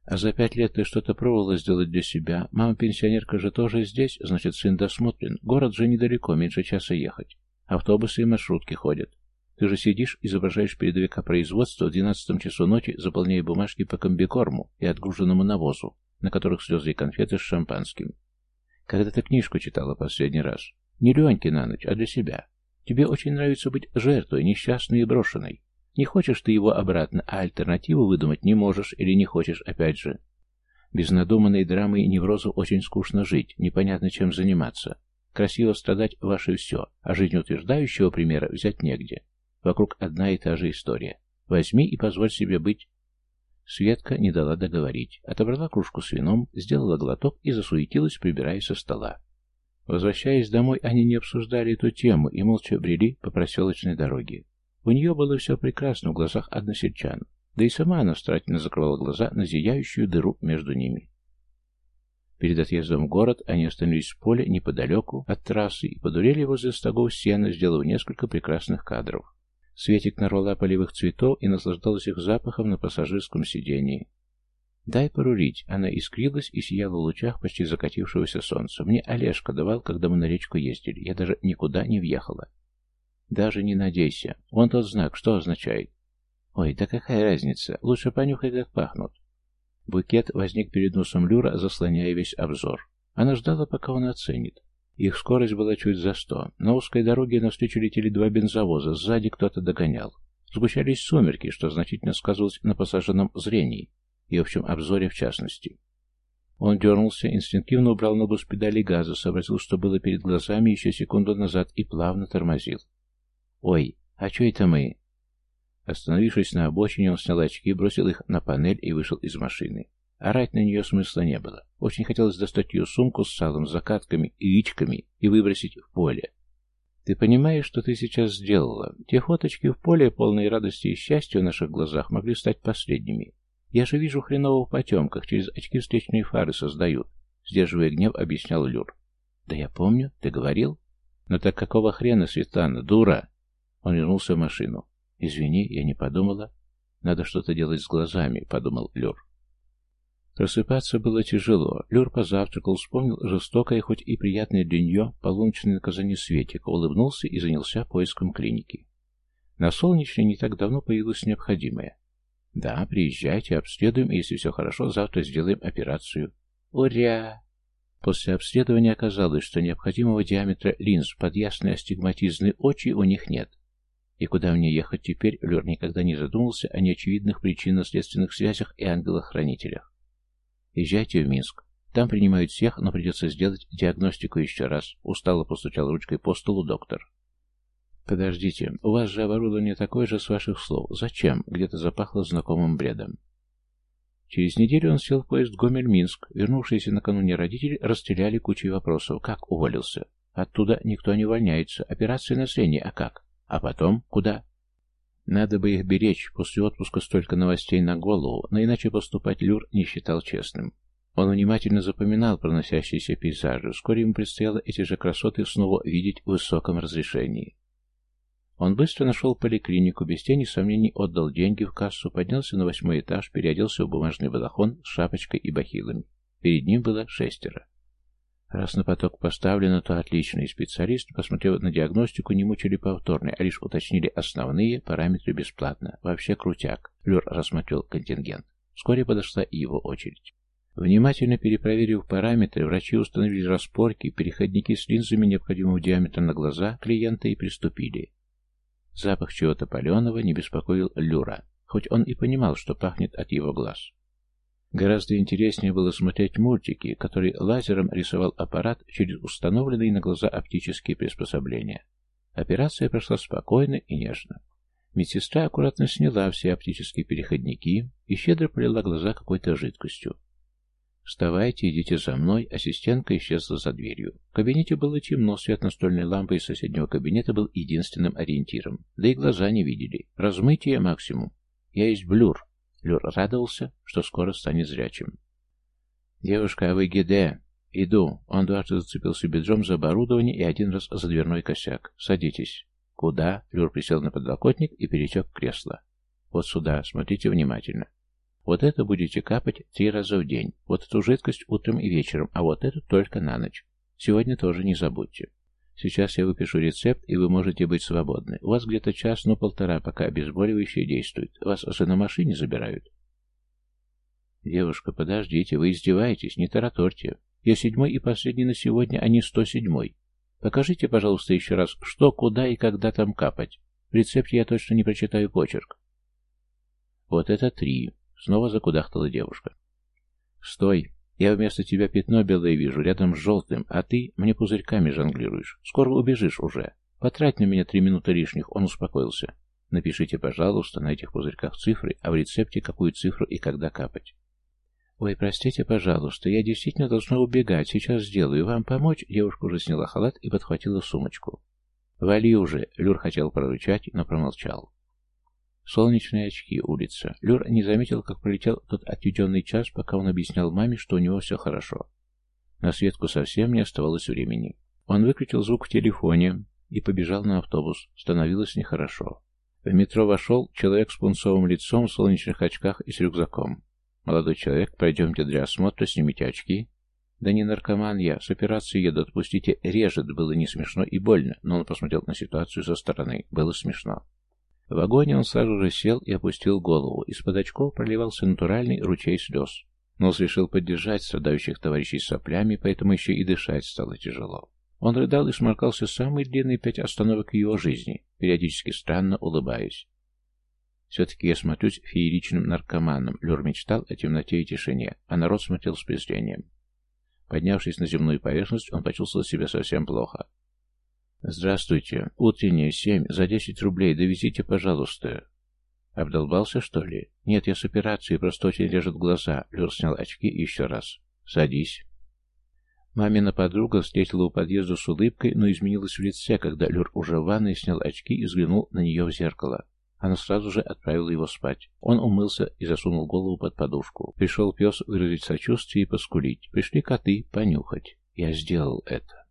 «А за пять лет ты что-то пробовала сделать для себя? Мама-пенсионерка же тоже здесь, значит, сын досмотрен. Город же недалеко, меньше часа ехать. Автобусы и маршрутки ходят. Ты же сидишь, изображаешь передовика производства в двенадцатом часу ночи, заполняя бумажки по комбикорму и отгруженному навозу, на которых слезы и конфеты с шампанским. Когда ты книжку читала последний раз? Не Леньки на ночь, а для себя. Тебе очень нравится быть жертвой, несчастной и брошенной. Не хочешь ты его обратно, а альтернативу выдумать не можешь или не хочешь опять же. Без надуманной драмы и неврозов очень скучно жить, непонятно чем заниматься. Красиво страдать ваше все, а жизнеутверждающего примера взять негде. Вокруг одна и та же история. Возьми и позволь себе быть. Светка не дала договорить. Отобрала кружку с вином, сделала глоток и засуетилась, прибирая со стола. Возвращаясь домой, они не обсуждали эту тему и молча брели по проселочной дороге. У нее было все прекрасно в глазах односельчан, да и сама она старательно закрывала глаза на зияющую дыру между ними. Перед отъездом в город они остановились в поле неподалеку от трассы и подурели возле стогов сена, сделав несколько прекрасных кадров. Светик нарвала полевых цветов и наслаждалась их запахом на пассажирском сидении. «Дай порулить!» Она искрилась и сияла в лучах почти закатившегося солнца. «Мне Олежка давал, когда мы на речку ездили. Я даже никуда не въехала». «Даже не надейся. Вон тот знак. Что означает?» «Ой, да какая разница? Лучше понюхай, как пахнут». Букет возник перед носом Люра, заслоняя весь обзор. Она ждала, пока он оценит. Их скорость была чуть за сто. На узкой дороге навстречу летели два бензовоза, сзади кто-то догонял. Сгущались сумерки, что значительно сказывалось на пассажирном зрении и общем обзоре в частности. Он дернулся, инстинктивно убрал ногу с педали газа, сообразил, что было перед глазами еще секунду назад и плавно тормозил. «Ой, а что это мы?» Остановившись на обочине, он снял очки, бросил их на панель и вышел из машины. Орать на нее смысла не было. Очень хотелось достать ее сумку с салом, закатками и яичками и выбросить в поле. Ты понимаешь, что ты сейчас сделала? Те фоточки в поле, полные радости и счастья в наших глазах, могли стать последними. Я же вижу хреново в потемках, через очки встречные фары создают. Сдерживая гнев, объяснял Люр. Да я помню, ты говорил. Но так какого хрена, Светлана, дура? Он вернулся в машину. Извини, я не подумала. Надо что-то делать с глазами, подумал Люр. Просыпаться было тяжело. Люр позавтракал, вспомнил жестокое, хоть и приятное для нее, полуночное наказание Светика, улыбнулся и занялся поиском клиники. На солнечной не так давно появилось необходимое. «Да, приезжайте, обследуем, и если все хорошо, завтра сделаем операцию». «Уря!» После обследования оказалось, что необходимого диаметра линз под ясные астигматизные очи у них нет. И куда мне ехать теперь, Люр никогда не задумывался о неочевидных причинно-следственных связях и ангелах-хранителях. Езжайте в Минск. Там принимают всех, но придется сделать диагностику еще раз. Устало постучал ручкой по столу доктор. Подождите, у вас же оборудование такое же с ваших слов. Зачем? Где-то запахло знакомым бредом. Через неделю он сел в поезд Гомель-Минск. Вернувшиеся накануне родители расстреляли кучей вопросов. Как уволился? Оттуда никто не увольняется. Операция на зрение, а как? А потом куда? Надо бы их беречь, после отпуска столько новостей на голову, но иначе поступать Люр не считал честным. Он внимательно запоминал проносящиеся пейзажи, вскоре ему предстояло эти же красоты снова видеть в высоком разрешении. Он быстро нашел поликлинику, без тени сомнений отдал деньги в кассу, поднялся на восьмой этаж, переоделся в бумажный балахон с шапочкой и бахилами. Перед ним было шестеро. Раз на поток поставлено, то отлично, и специалист, посмотрев на диагностику, не мучили повторные, а лишь уточнили основные параметры бесплатно. Вообще крутяк. Люр рассмотрел контингент. Вскоре подошла и его очередь. Внимательно перепроверив параметры, врачи установили распорки, переходники с линзами необходимого диаметра на глаза клиента и приступили. Запах чего-то паленого не беспокоил Люра, хоть он и понимал, что пахнет от его глаз. Гораздо интереснее было смотреть мультики, которые лазером рисовал аппарат через установленные на глаза оптические приспособления. Операция прошла спокойно и нежно. Медсестра аккуратно сняла все оптические переходники и щедро полила глаза какой-то жидкостью. «Вставайте, идите за мной», ассистентка исчезла за дверью. В кабинете было темно, свет настольной лампы из соседнего кабинета был единственным ориентиром. Да и глаза не видели. Размытие максимум. «Я есть блюр», Люр радовался, что скоро станет зрячим. «Девушка, а вы ГД?» «Иду». Он дважды зацепился бедром за оборудование и один раз за дверной косяк. «Садитесь». «Куда?» Люр присел на подлокотник и перетек кресло. «Вот сюда. Смотрите внимательно. Вот это будете капать три раза в день. Вот эту жидкость утром и вечером, а вот эту только на ночь. Сегодня тоже не забудьте. Сейчас я выпишу рецепт, и вы можете быть свободны. У вас где-то час, ну полтора, пока обезболивающее действует. Вас же на машине забирают. Девушка, подождите, вы издеваетесь, не тараторьте. Я седьмой и последний на сегодня, а не сто седьмой. Покажите, пожалуйста, еще раз, что, куда и когда там капать. В рецепте я точно не прочитаю почерк. Вот это три. Снова закудахтала девушка. Стой. Я вместо тебя пятно белое вижу, рядом с желтым, а ты мне пузырьками жонглируешь. Скоро убежишь уже. Потрать на меня три минуты лишних, он успокоился. Напишите, пожалуйста, на этих пузырьках цифры, а в рецепте какую цифру и когда капать. «Ой, простите, пожалуйста, я действительно должна убегать. Сейчас сделаю. Вам помочь?» Девушка уже сняла халат и подхватила сумочку. «Вали уже!» — Люр хотел прорычать, но промолчал. Солнечные очки, улица. Люр не заметил, как пролетел тот отведенный час, пока он объяснял маме, что у него все хорошо. На Светку совсем не оставалось времени. Он выключил звук в телефоне и побежал на автобус. Становилось нехорошо. В метро вошел человек с пунцовым лицом, в солнечных очках и с рюкзаком. «Молодой человек, пойдемте для осмотра, снимите очки». «Да не наркоман я, с операции еду, отпустите, режет». Было не смешно и больно, но он посмотрел на ситуацию со стороны. Было смешно. В вагоне он сразу же сел и опустил голову. Из-под очков проливался натуральный ручей слез. Нос решил поддержать страдающих товарищей соплями, поэтому еще и дышать стало тяжело. Он рыдал и сморкался самые длинные пять остановок его жизни, периодически странно улыбаясь. Все-таки я смотрюсь фееричным наркоманом. Люр мечтал о темноте и тишине, а народ смотрел с презрением. Поднявшись на земную поверхность, он почувствовал себя совсем плохо. «Здравствуйте. Утренняя, семь. За десять рублей. Довезите, пожалуйста». «Обдолбался, что ли?» «Нет, я с операцией, просто очень режет глаза». Люр снял очки еще раз. «Садись». Мамина подруга встретила у подъезда с улыбкой, но изменилась в лице, когда Люр уже в ванной снял очки и взглянул на нее в зеркало. Она сразу же отправила его спать. Он умылся и засунул голову под подушку. Пришел пес выразить сочувствие и поскулить. Пришли коты понюхать. Я сделал это.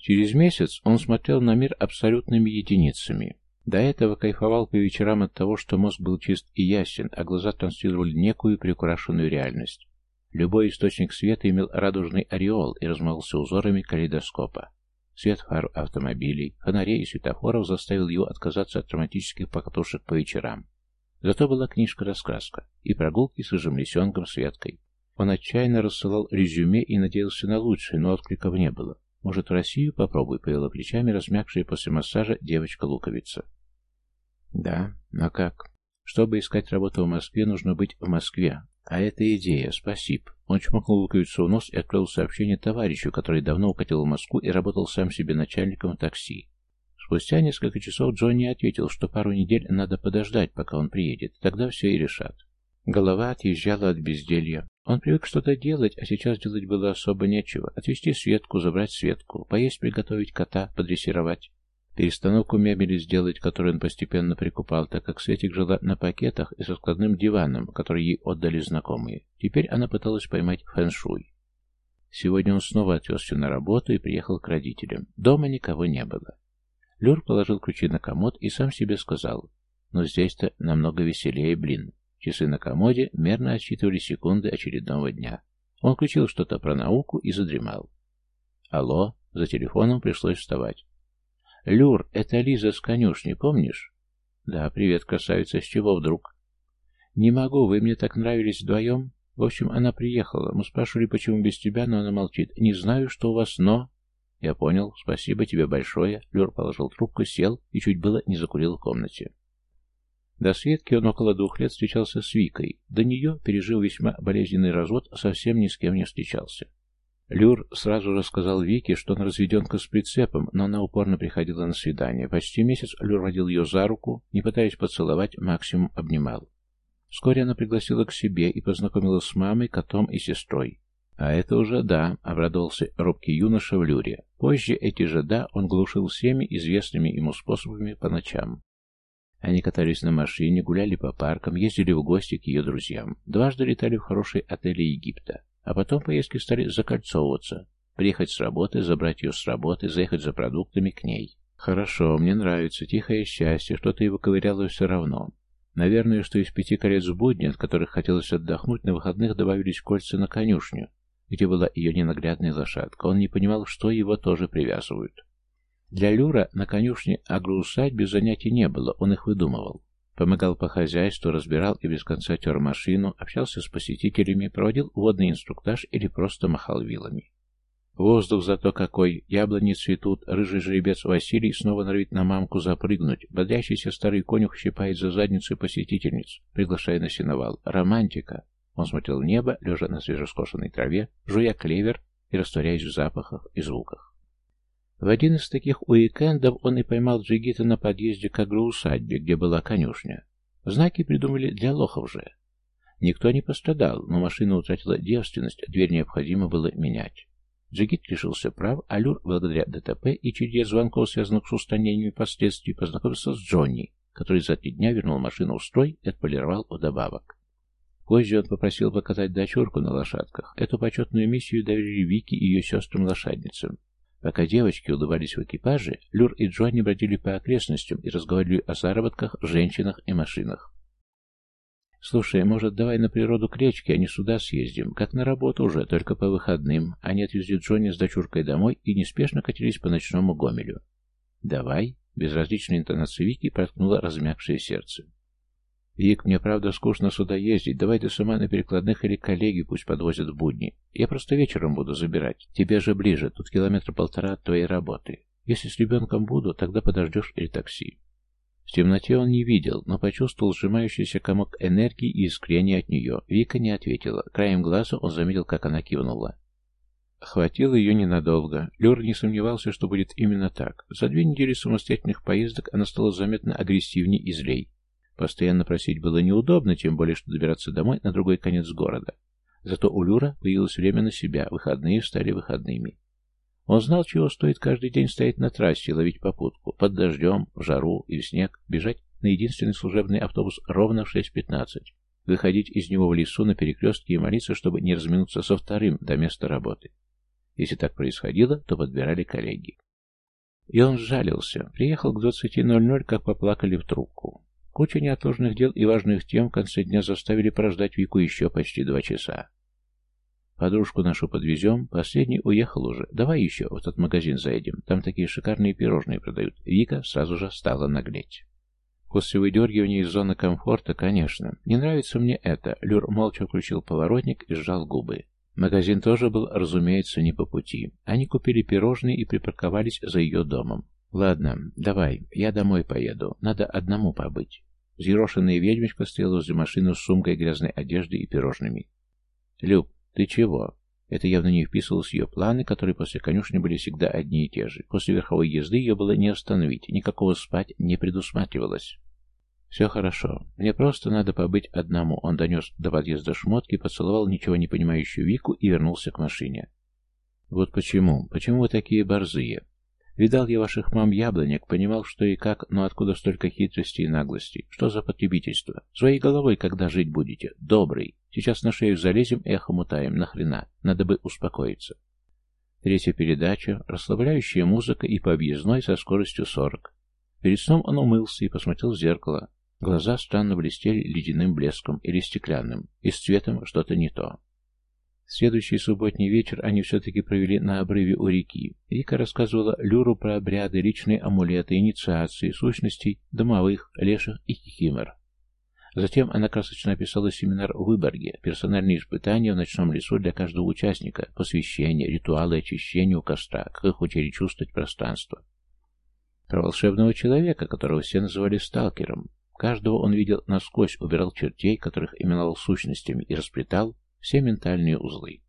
Через месяц он смотрел на мир абсолютными единицами. До этого кайфовал по вечерам от того, что мозг был чист и ясен, а глаза транслировали некую приукрашенную реальность. Любой источник света имел радужный ореол и размывался узорами калейдоскопа. Свет фар автомобилей, фонарей и светофоров заставил его отказаться от романтических покатушек по вечерам. Зато была книжка-раскраска и прогулки с рыжим лисенком Светкой. Он отчаянно рассылал резюме и надеялся на лучшее, но откликов не было. Может, в Россию попробуй, повела плечами размягшая после массажа девочка-луковица. Да, но как? Чтобы искать работу в Москве, нужно быть в Москве. А это идея, спасибо. Он чмокнул луковицу в нос и отправил сообщение товарищу, который давно укатил в Москву и работал сам себе начальником такси. Спустя несколько часов Джонни ответил, что пару недель надо подождать, пока он приедет. Тогда все и решат. Голова отъезжала от безделья. Он привык что-то делать, а сейчас делать было особо нечего. Отвезти Светку, забрать Светку, поесть, приготовить кота, подрессировать. Перестановку мебели сделать, которую он постепенно прикупал, так как Светик жила на пакетах и со складным диваном, который ей отдали знакомые. Теперь она пыталась поймать фэн-шуй. Сегодня он снова отвез ее на работу и приехал к родителям. Дома никого не было. Люр положил ключи на комод и сам себе сказал, «Но здесь-то намного веселее, блин». Часы на комоде мерно отсчитывали секунды очередного дня. Он включил что-то про науку и задремал. Алло, за телефоном пришлось вставать. Люр, это Лиза с конюшни, помнишь? Да, привет, красавица, с чего вдруг? Не могу, вы мне так нравились вдвоем. В общем, она приехала. Мы спрашивали, почему без тебя, но она молчит. Не знаю, что у вас, но... Я понял, спасибо тебе большое. Люр положил трубку, сел и чуть было не закурил в комнате. До Светки он около двух лет встречался с Викой. До нее, пережил весьма болезненный развод, совсем ни с кем не встречался. Люр сразу рассказал Вике, что он разведенка с прицепом, но она упорно приходила на свидание. Почти месяц Люр водил ее за руку, не пытаясь поцеловать, максимум обнимал. Вскоре она пригласила к себе и познакомила с мамой, котом и сестрой. А это уже да, обрадовался робкий юноша в люре. Позже эти же да он глушил всеми известными ему способами по ночам. Они катались на машине, гуляли по паркам, ездили в гости к ее друзьям. Дважды летали в хорошие отели Египта. А потом поездки стали закольцовываться. Приехать с работы, забрать ее с работы, заехать за продуктами к ней. Хорошо, мне нравится, тихое счастье, что-то его ковыряло все равно. Наверное, что из пяти колец в будни, от которых хотелось отдохнуть, на выходных добавились кольца на конюшню, где была ее ненаглядная лошадка. Он не понимал, что его тоже привязывают. Для Люра на конюшне агроусадьбе занятий не было, он их выдумывал. Помогал по хозяйству, разбирал и без конца тер машину, общался с посетителями, проводил водный инструктаж или просто махал вилами. Воздух зато какой! Яблони цветут, рыжий жеребец Василий снова норовит на мамку запрыгнуть, бодрящийся старый конюх щипает за задницу посетительниц, приглашая на сеновал. Романтика! Он смотрел в небо, лежа на свежескошенной траве, жуя клевер и растворяясь в запахах и звуках. В один из таких уикендов он и поймал Джигита на подъезде к агроусадьбе, где была конюшня. Знаки придумали для лохов же. Никто не пострадал, но машина утратила девственность, дверь необходимо было менять. Джигит лишился прав, а Люр, благодаря ДТП и череде звонков, связанных с устранениями последствий, познакомился с Джонни, который за три дня вернул машину в строй и отполировал удобавок. Позже он попросил покатать дочурку на лошадках. Эту почетную миссию доверили Вики и ее сестрам-лошадницам. Пока девочки улыбались в экипаже, Люр и Джонни бродили по окрестностям и разговаривали о заработках, женщинах и машинах. «Слушай, может, давай на природу к речке, а не сюда съездим? Как на работу уже, только по выходным». Они отвезли Джонни с дочуркой домой и неспешно катились по ночному Гомелю. «Давай», — безразличной интонацией Вики проткнуло размягшее сердце. «Вик, мне правда скучно сюда ездить. Давай ты сама на перекладных или коллеги пусть подвозят в будни. Я просто вечером буду забирать. Тебе же ближе, тут километра полтора от твоей работы. Если с ребенком буду, тогда подождешь или такси». В темноте он не видел, но почувствовал сжимающийся комок энергии и искрения от нее. Вика не ответила. Краем глаза он заметил, как она кивнула. Хватило ее ненадолго. Люр не сомневался, что будет именно так. За две недели самостоятельных поездок она стала заметно агрессивнее и злей. Постоянно просить было неудобно, тем более, что добираться домой на другой конец города. Зато у Люра появилось время на себя, выходные стали выходными. Он знал, чего стоит каждый день стоять на трассе, ловить попутку, под дождем, в жару и в снег, бежать на единственный служебный автобус ровно в 6.15, выходить из него в лесу на перекрестке и молиться, чтобы не разминуться со вторым до места работы. Если так происходило, то подбирали коллеги. И он сжалился. Приехал к 20.00, как поплакали в трубку. Куча неотложных дел и важных тем в конце дня заставили порождать Вику еще почти два часа. Подружку нашу подвезем, последний уехал уже. Давай еще в этот магазин заедем, там такие шикарные пирожные продают. Вика сразу же стала наглеть. После выдергивания из зоны комфорта, конечно. Не нравится мне это. Люр молча включил поворотник и сжал губы. Магазин тоже был, разумеется, не по пути. Они купили пирожные и припарковались за ее домом. «Ладно, давай, я домой поеду. Надо одному побыть». Взъерошенная ведьмочка стояла возле машины с сумкой грязной одежды и пирожными. «Люб, ты чего?» Это явно не вписывалось в ее планы, которые после конюшни были всегда одни и те же. После верховой езды ее было не остановить, никакого спать не предусматривалось. «Все хорошо. Мне просто надо побыть одному». Он донес до подъезда шмотки, поцеловал ничего не понимающую Вику и вернулся к машине. «Вот почему. Почему вы такие борзые? Видал я ваших мам яблонек, понимал, что и как, но откуда столько хитрости и наглости? Что за потребительство? Своей головой когда жить будете? Добрый. Сейчас на шею залезем и охомутаем. Нахрена? Надо бы успокоиться. Третья передача. Расслабляющая музыка и по со скоростью 40. Перед сном он умылся и посмотрел в зеркало. Глаза странно блестели ледяным блеском или стеклянным, и с цветом что-то не то. Следующий субботний вечер они все-таки провели на обрыве у реки. Вика рассказывала Люру про обряды, личные амулеты, инициации, сущностей, домовых, леших и хихимер. Затем она красочно описала семинар в Выборге, персональные испытания в ночном лесу для каждого участника, посвящение, ритуалы очищения у костра, как их учили чувствовать пространство. Про волшебного человека, которого все называли сталкером. Каждого он видел насквозь, убирал чертей, которых именовал сущностями, и расплетал все ментальные узлы.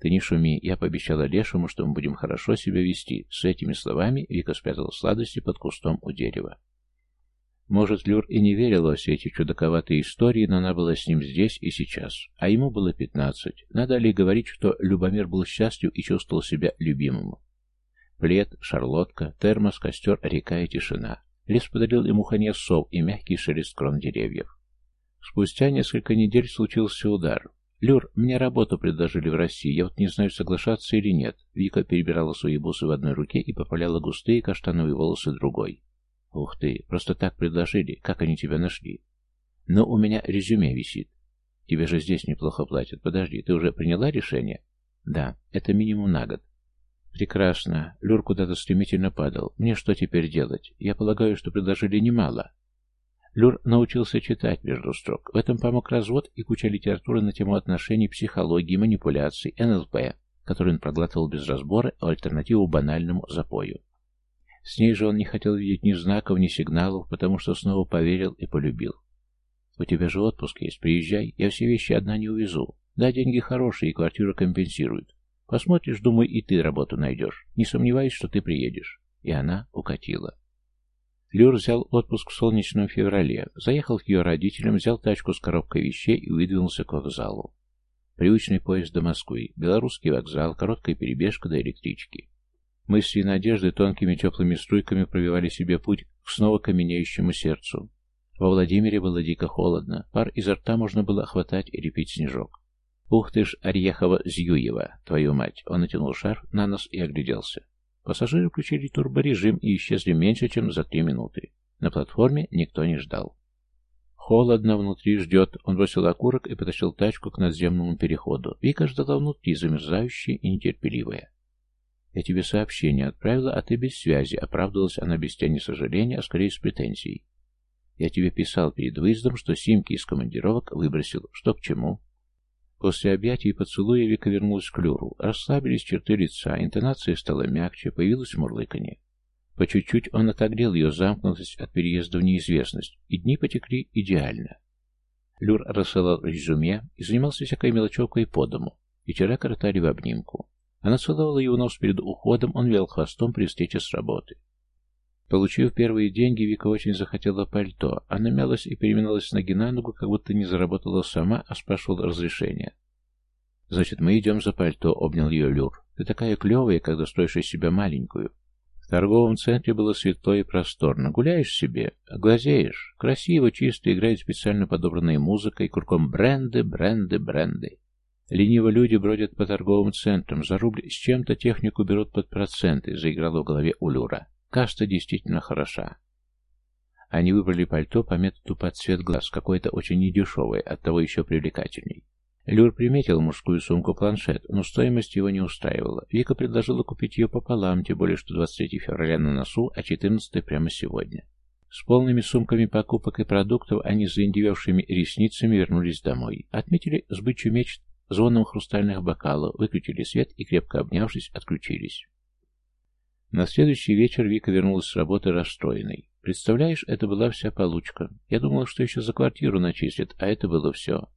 «Ты не шуми, я пообещала Лешему, что мы будем хорошо себя вести». С этими словами Вика спрятала сладости под кустом у дерева. Может, Люр и не верил во все эти чудаковатые истории, но она была с ним здесь и сейчас. А ему было пятнадцать. Надо ли говорить, что Любомир был счастлив и чувствовал себя любимым? Плед, шарлотка, термос, костер, река и тишина. Лес подарил ему конец сов и мягкий шелест крон деревьев. Спустя несколько недель случился удар. «Люр, мне работу предложили в России, я вот не знаю, соглашаться или нет». Вика перебирала свои бусы в одной руке и поправляла густые каштановые волосы другой. «Ух ты, просто так предложили, как они тебя нашли?» «Но у меня резюме висит. Тебе же здесь неплохо платят. Подожди, ты уже приняла решение?» «Да, это минимум на год». «Прекрасно. Люр куда-то стремительно падал. Мне что теперь делать? Я полагаю, что предложили немало». Люр научился читать между строк. В этом помог развод и куча литературы на тему отношений, психологии, манипуляций, НЛП, который он проглатывал без разбора, альтернативу банальному запою. С ней же он не хотел видеть ни знаков, ни сигналов, потому что снова поверил и полюбил. «У тебя же отпуск есть, приезжай, я все вещи одна не увезу. Да, деньги хорошие, и квартиру компенсируют. Посмотришь, думаю, и ты работу найдешь. Не сомневаюсь, что ты приедешь». И она укатила. Люр взял отпуск в солнечном феврале, заехал к ее родителям, взял тачку с коробкой вещей и выдвинулся к вокзалу. Привычный поезд до Москвы, белорусский вокзал, короткая перебежка до электрички. Мысли и надежды тонкими теплыми струйками пробивали себе путь к снова каменеющему сердцу. Во Владимире было дико холодно, пар изо рта можно было хватать и репить снежок. «Ух ты ж, Орехова-Зюева, твою мать!» Он натянул шар на нос и огляделся. Пассажиры включили турборежим и исчезли меньше, чем за три минуты. На платформе никто не ждал. Холодно внутри ждет. Он бросил окурок и потащил тачку к надземному переходу. Вика ждала внутри, замерзающая и нетерпеливая. «Я тебе сообщение отправила, а ты без связи», — оправдывалась она без тени сожаления, а скорее с претензией. «Я тебе писал перед выездом, что симки из командировок выбросил. Что к чему?» После объятий и поцелуя Вика вернулась к Люру. Расслабились черты лица, интонация стала мягче, появилось мурлыканье. По чуть-чуть он отогрел ее замкнутость от переезда в неизвестность, и дни потекли идеально. Люр рассылал резюме и занимался всякой мелочевкой по дому. Вечера коротали в обнимку. Она целовала его нос перед уходом, он вел хвостом при встрече с работы. Получив первые деньги, Вика очень захотела пальто. Она мялась и переминалась с ноги на ногу, как будто не заработала сама, а спрашивала разрешения. «Значит, мы идем за пальто», — обнял ее Люр. «Ты такая клевая, когда строишь из себя маленькую». В торговом центре было светло и просторно. Гуляешь себе, глазеешь. Красиво, чисто, играет специально подобранной музыкой, кругом бренды, бренды, бренды. Лениво люди бродят по торговым центрам, за рубль с чем-то технику берут под проценты, заиграло в голове у Люра. Каста действительно хороша. Они выбрали пальто по методу под цвет глаз, какое-то очень недешевое, оттого еще привлекательней. Люр приметил мужскую сумку-планшет, но стоимость его не устраивала. Вика предложила купить ее пополам, тем более, что 23 февраля на носу, а 14 прямо сегодня. С полными сумками покупок и продуктов они с заиндевевшими ресницами вернулись домой. Отметили сбычу мечт звоном хрустальных бокалов, выключили свет и, крепко обнявшись, отключились. На следующий вечер Вика вернулась с работы расстроенной. Представляешь, это была вся получка. Я думала, что еще за квартиру начислят, а это было все.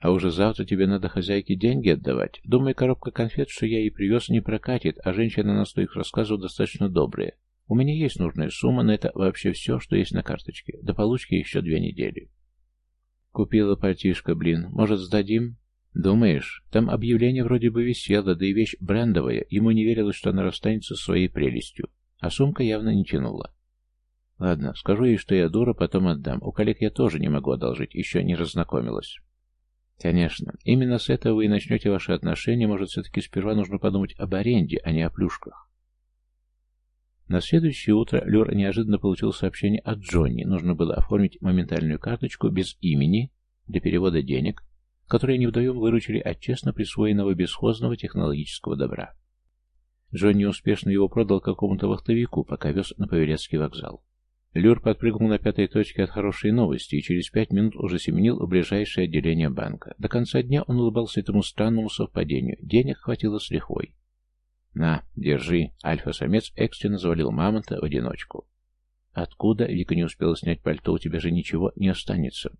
А уже завтра тебе надо хозяйке деньги отдавать. Думаю, коробка конфет, что я ей привез, не прокатит, а женщина на своих рассказов достаточно добрая. У меня есть нужная сумма, но это вообще все, что есть на карточке. До получки еще две недели. Купила пальтишко, блин. Может, сдадим? «Думаешь, там объявление вроде бы висело, да и вещь брендовая, ему не верилось, что она расстанется своей прелестью, а сумка явно не тянула. Ладно, скажу ей, что я дура, потом отдам. У коллег я тоже не могу одолжить, еще не разнакомилась». «Конечно. Именно с этого вы и начнете ваши отношения. Может, все-таки сперва нужно подумать об аренде, а не о плюшках». На следующее утро Люр неожиданно получил сообщение от Джонни. Нужно было оформить моментальную карточку без имени для перевода денег, которые они вдвоем выручили от честно присвоенного бесхозного технологического добра. Джонни успешно его продал какому-то вахтовику, пока вез на Павелецкий вокзал. Люр подпрыгнул на пятой точке от хорошей новости и через пять минут уже семенил в ближайшее отделение банка. До конца дня он улыбался этому странному совпадению. Денег хватило с лихвой. «На, держи!» Альфа-самец экстренно завалил мамонта в одиночку. «Откуда?» Вика не успела снять пальто. «У тебя же ничего не останется».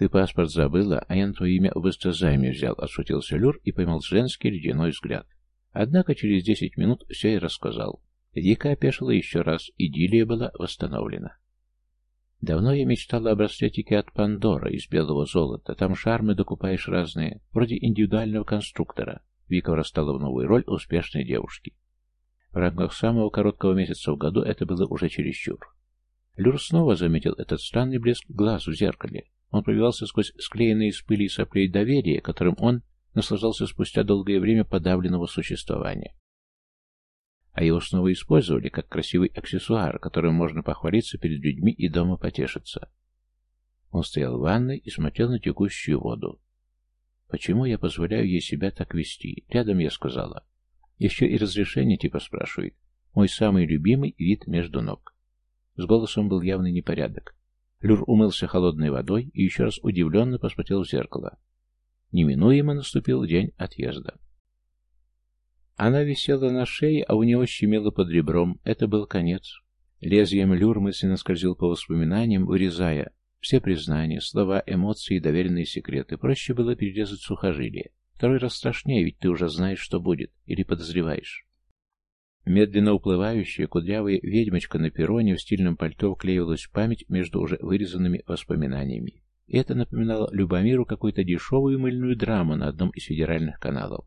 «Ты паспорт забыла, а я на твое имя быстро займе взял», — отшутился Люр и поймал женский ледяной взгляд. Однако через десять минут все и рассказал. Вика опешила еще раз, идиллия была восстановлена. Давно я мечтала о браслетике от Пандора из белого золота. Там шармы докупаешь разные, вроде индивидуального конструктора. Вика вырастала в новую роль успешной девушки. В рамках самого короткого месяца в году это было уже чересчур. Люр снова заметил этот странный блеск глаз в зеркале. Он пробивался сквозь склеенные из пыли и соплей доверия, которым он наслаждался спустя долгое время подавленного существования а его снова использовали как красивый аксессуар, которым можно похвалиться перед людьми и дома потешиться. Он стоял в ванной и смотрел на текущую воду. «Почему я позволяю ей себя так вести?» Рядом я сказала. Еще и разрешение типа спрашивает. Мой самый любимый вид между ног. С голосом был явный непорядок. Люр умылся холодной водой и еще раз удивленно посмотрел в зеркало. Неминуемо наступил день отъезда. Она висела на шее, а у него щемило под ребром. Это был конец. Лезвием люр мысленно скользил по воспоминаниям, вырезая все признания, слова, эмоции и доверенные секреты. Проще было перерезать сухожилие. Второй раз страшнее, ведь ты уже знаешь, что будет, или подозреваешь. Медленно уплывающая, кудрявая ведьмочка на перроне в стильном пальто вклеивалась в память между уже вырезанными воспоминаниями. Это напоминало Любомиру какую-то дешевую мыльную драму на одном из федеральных каналов.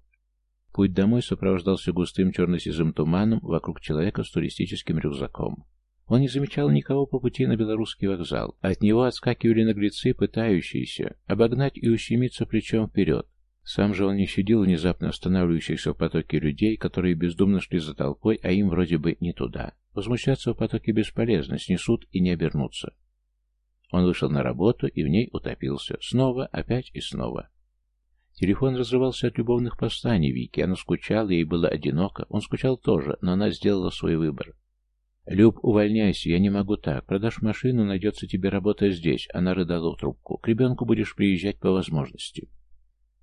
Путь домой сопровождался густым черно-сизым туманом вокруг человека с туристическим рюкзаком. Он не замечал никого по пути на белорусский вокзал. От него отскакивали наглецы, пытающиеся обогнать и ущемиться плечом вперед. Сам же он не щадил внезапно останавливающихся в потоке людей, которые бездумно шли за толпой, а им вроде бы не туда. Возмущаться в потоке бесполезно, снесут и не обернутся. Он вышел на работу и в ней утопился. Снова, опять и снова. Телефон разрывался от любовных посланий Вики. Она скучала, ей было одиноко. Он скучал тоже, но она сделала свой выбор. «Люб, увольняйся, я не могу так. Продашь машину, найдется тебе работа здесь». Она рыдала в трубку. «К ребенку будешь приезжать по возможности».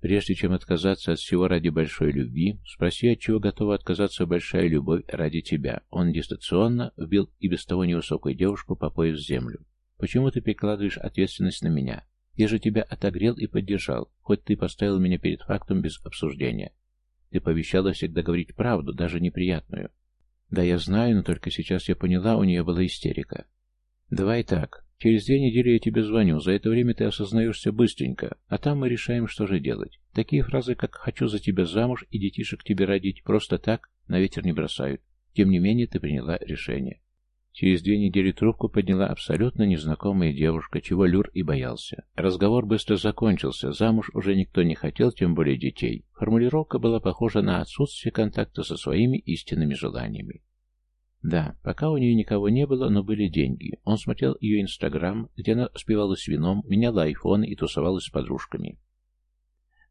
Прежде чем отказаться от всего ради большой любви, спроси, от чего готова отказаться большая любовь ради тебя. Он дистанционно вбил и без того невысокую девушку по пояс в землю. Почему ты перекладываешь ответственность на меня? Я же тебя отогрел и поддержал, хоть ты поставил меня перед фактом без обсуждения. Ты пообещала всегда говорить правду, даже неприятную. Да, я знаю, но только сейчас я поняла, у нее была истерика. Давай так. Через две недели я тебе звоню. За это время ты осознаешься быстренько, а там мы решаем, что же делать. Такие фразы, как «хочу за тебя замуж» и «детишек тебе родить» просто так на ветер не бросают. Тем не менее, ты приняла решение. Через две недели трубку подняла абсолютно незнакомая девушка, чего Люр и боялся. Разговор быстро закончился, замуж уже никто не хотел, тем более детей. Формулировка была похожа на отсутствие контакта со своими истинными желаниями. Да, пока у нее никого не было, но были деньги. Он смотрел ее инстаграм, где она спивалась вином, меняла айфоны и тусовалась с подружками.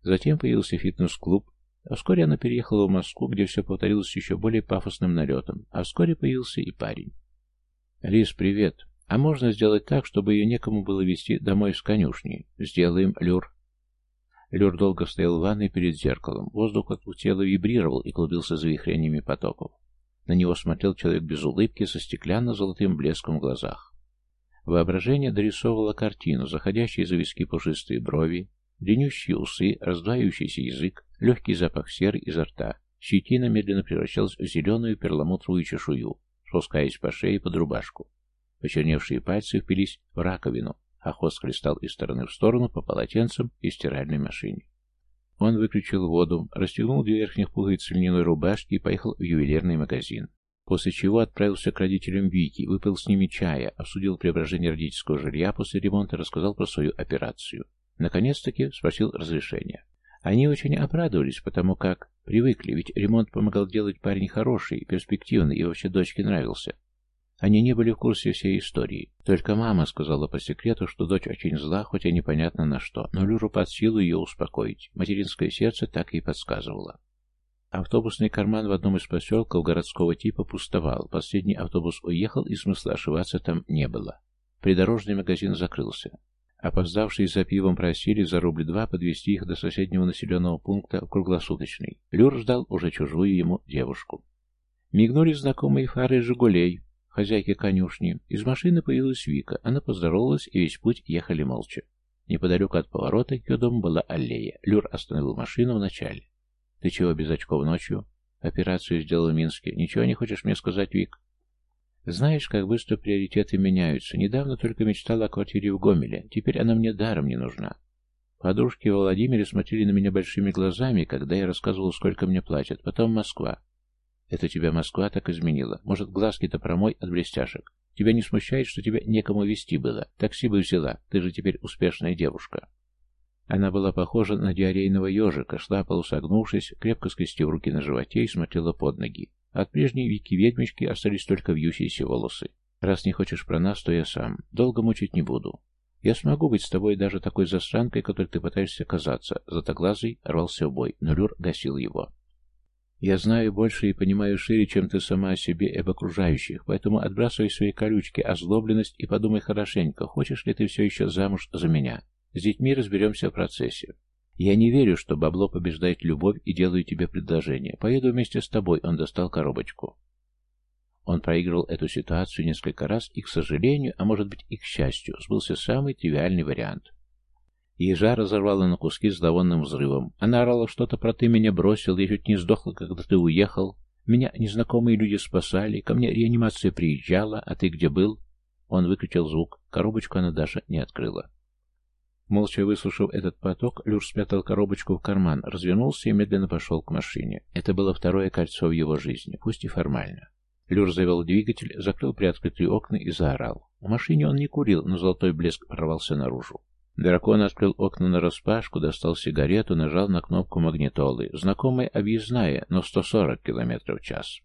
Затем появился фитнес-клуб, а вскоре она переехала в Москву, где все повторилось еще более пафосным налетом, а вскоре появился и парень. «Лис, привет. А можно сделать так, чтобы ее некому было везти домой с конюшни? Сделаем, Люр». Люр долго стоял в ванной перед зеркалом. Воздух вокруг тела вибрировал и клубился завихрениями потоков. На него смотрел человек без улыбки со стеклянно-золотым блеском в глазах. Воображение дорисовывало картину, заходящие за виски пушистые брови, длиннющие усы, раздваивающийся язык, легкий запах серы изо рта. Щетина медленно превращалась в зеленую перламутровую чешую, спускаясь по шее под рубашку. Почерневшие пальцы впились в раковину, а хвост хлестал из стороны в сторону по полотенцам и стиральной машине. Он выключил воду, расстегнул две верхних пуговиц льняной рубашки и поехал в ювелирный магазин. После чего отправился к родителям Вики, выпил с ними чая, обсудил преображение родительского жилья после ремонта, рассказал про свою операцию. Наконец-таки спросил разрешения. Они очень обрадовались, потому как привыкли, ведь ремонт помогал делать парень хороший, перспективный и вообще дочке нравился. Они не были в курсе всей истории. Только мама сказала по секрету, что дочь очень зла, хоть и непонятно на что, но Люру под силу ее успокоить. Материнское сердце так ей подсказывало. Автобусный карман в одном из поселков городского типа пустовал. Последний автобус уехал, и смысла ошиваться там не было. Придорожный магазин закрылся. Опоздавшие за пивом просили за рубль два подвести их до соседнего населенного пункта в круглосуточный. Люр ждал уже чужую ему девушку. Мигнули знакомые фары «Жигулей», хозяйки конюшни. Из машины появилась Вика. Она поздоровалась, и весь путь ехали молча. Неподалеку от поворота к ее дому была аллея. Люр остановил машину вначале. «Ты чего без очков ночью?» «Операцию сделал в Минске. Ничего не хочешь мне сказать, Вик?» «Знаешь, как быстро приоритеты меняются. Недавно только мечтала о квартире в Гомеле. Теперь она мне даром не нужна. Подружки в Владимире смотрели на меня большими глазами, когда я рассказывал, сколько мне платят. Потом Москва. Это тебя Москва так изменила. Может, глазки-то промой от блестяшек. Тебя не смущает, что тебя некому вести было? Такси бы взяла. Ты же теперь успешная девушка. Она была похожа на диарейного ежика, шла полусогнувшись, крепко скрестив руки на животе и смотрела под ноги. От прежней Вики-ведьмочки остались только вьющиеся волосы. Раз не хочешь про нас, то я сам. Долго мучить не буду. Я смогу быть с тобой даже такой засранкой, которой ты пытаешься казаться. Златоглазый рвался в бой, но Люр гасил его. Я знаю больше и понимаю шире, чем ты сама о себе и об окружающих, поэтому отбрасывай свои колючки, озлобленность и подумай хорошенько, хочешь ли ты все еще замуж за меня. С детьми разберемся в процессе. Я не верю, что бабло побеждает любовь и делаю тебе предложение. Поеду вместе с тобой, он достал коробочку. Он проигрывал эту ситуацию несколько раз, и, к сожалению, а может быть и к счастью, сбылся самый тривиальный вариант. Ежа разорвала на куски зловонным взрывом. Она орала что-то про «ты меня бросил, я чуть не сдохла, когда ты уехал». Меня незнакомые люди спасали, ко мне реанимация приезжала, а ты где был? Он выключил звук, коробочку она даже не открыла. Молча выслушав этот поток, Люр спрятал коробочку в карман, развернулся и медленно пошел к машине. Это было второе кольцо в его жизни, пусть и формально. Люр завел двигатель, закрыл приоткрытые окна и заорал. В машине он не курил, но золотой блеск прорвался наружу. Дракон открыл окна нараспашку, достал сигарету, нажал на кнопку магнитолы. Знакомая объездная, но 140 км в час.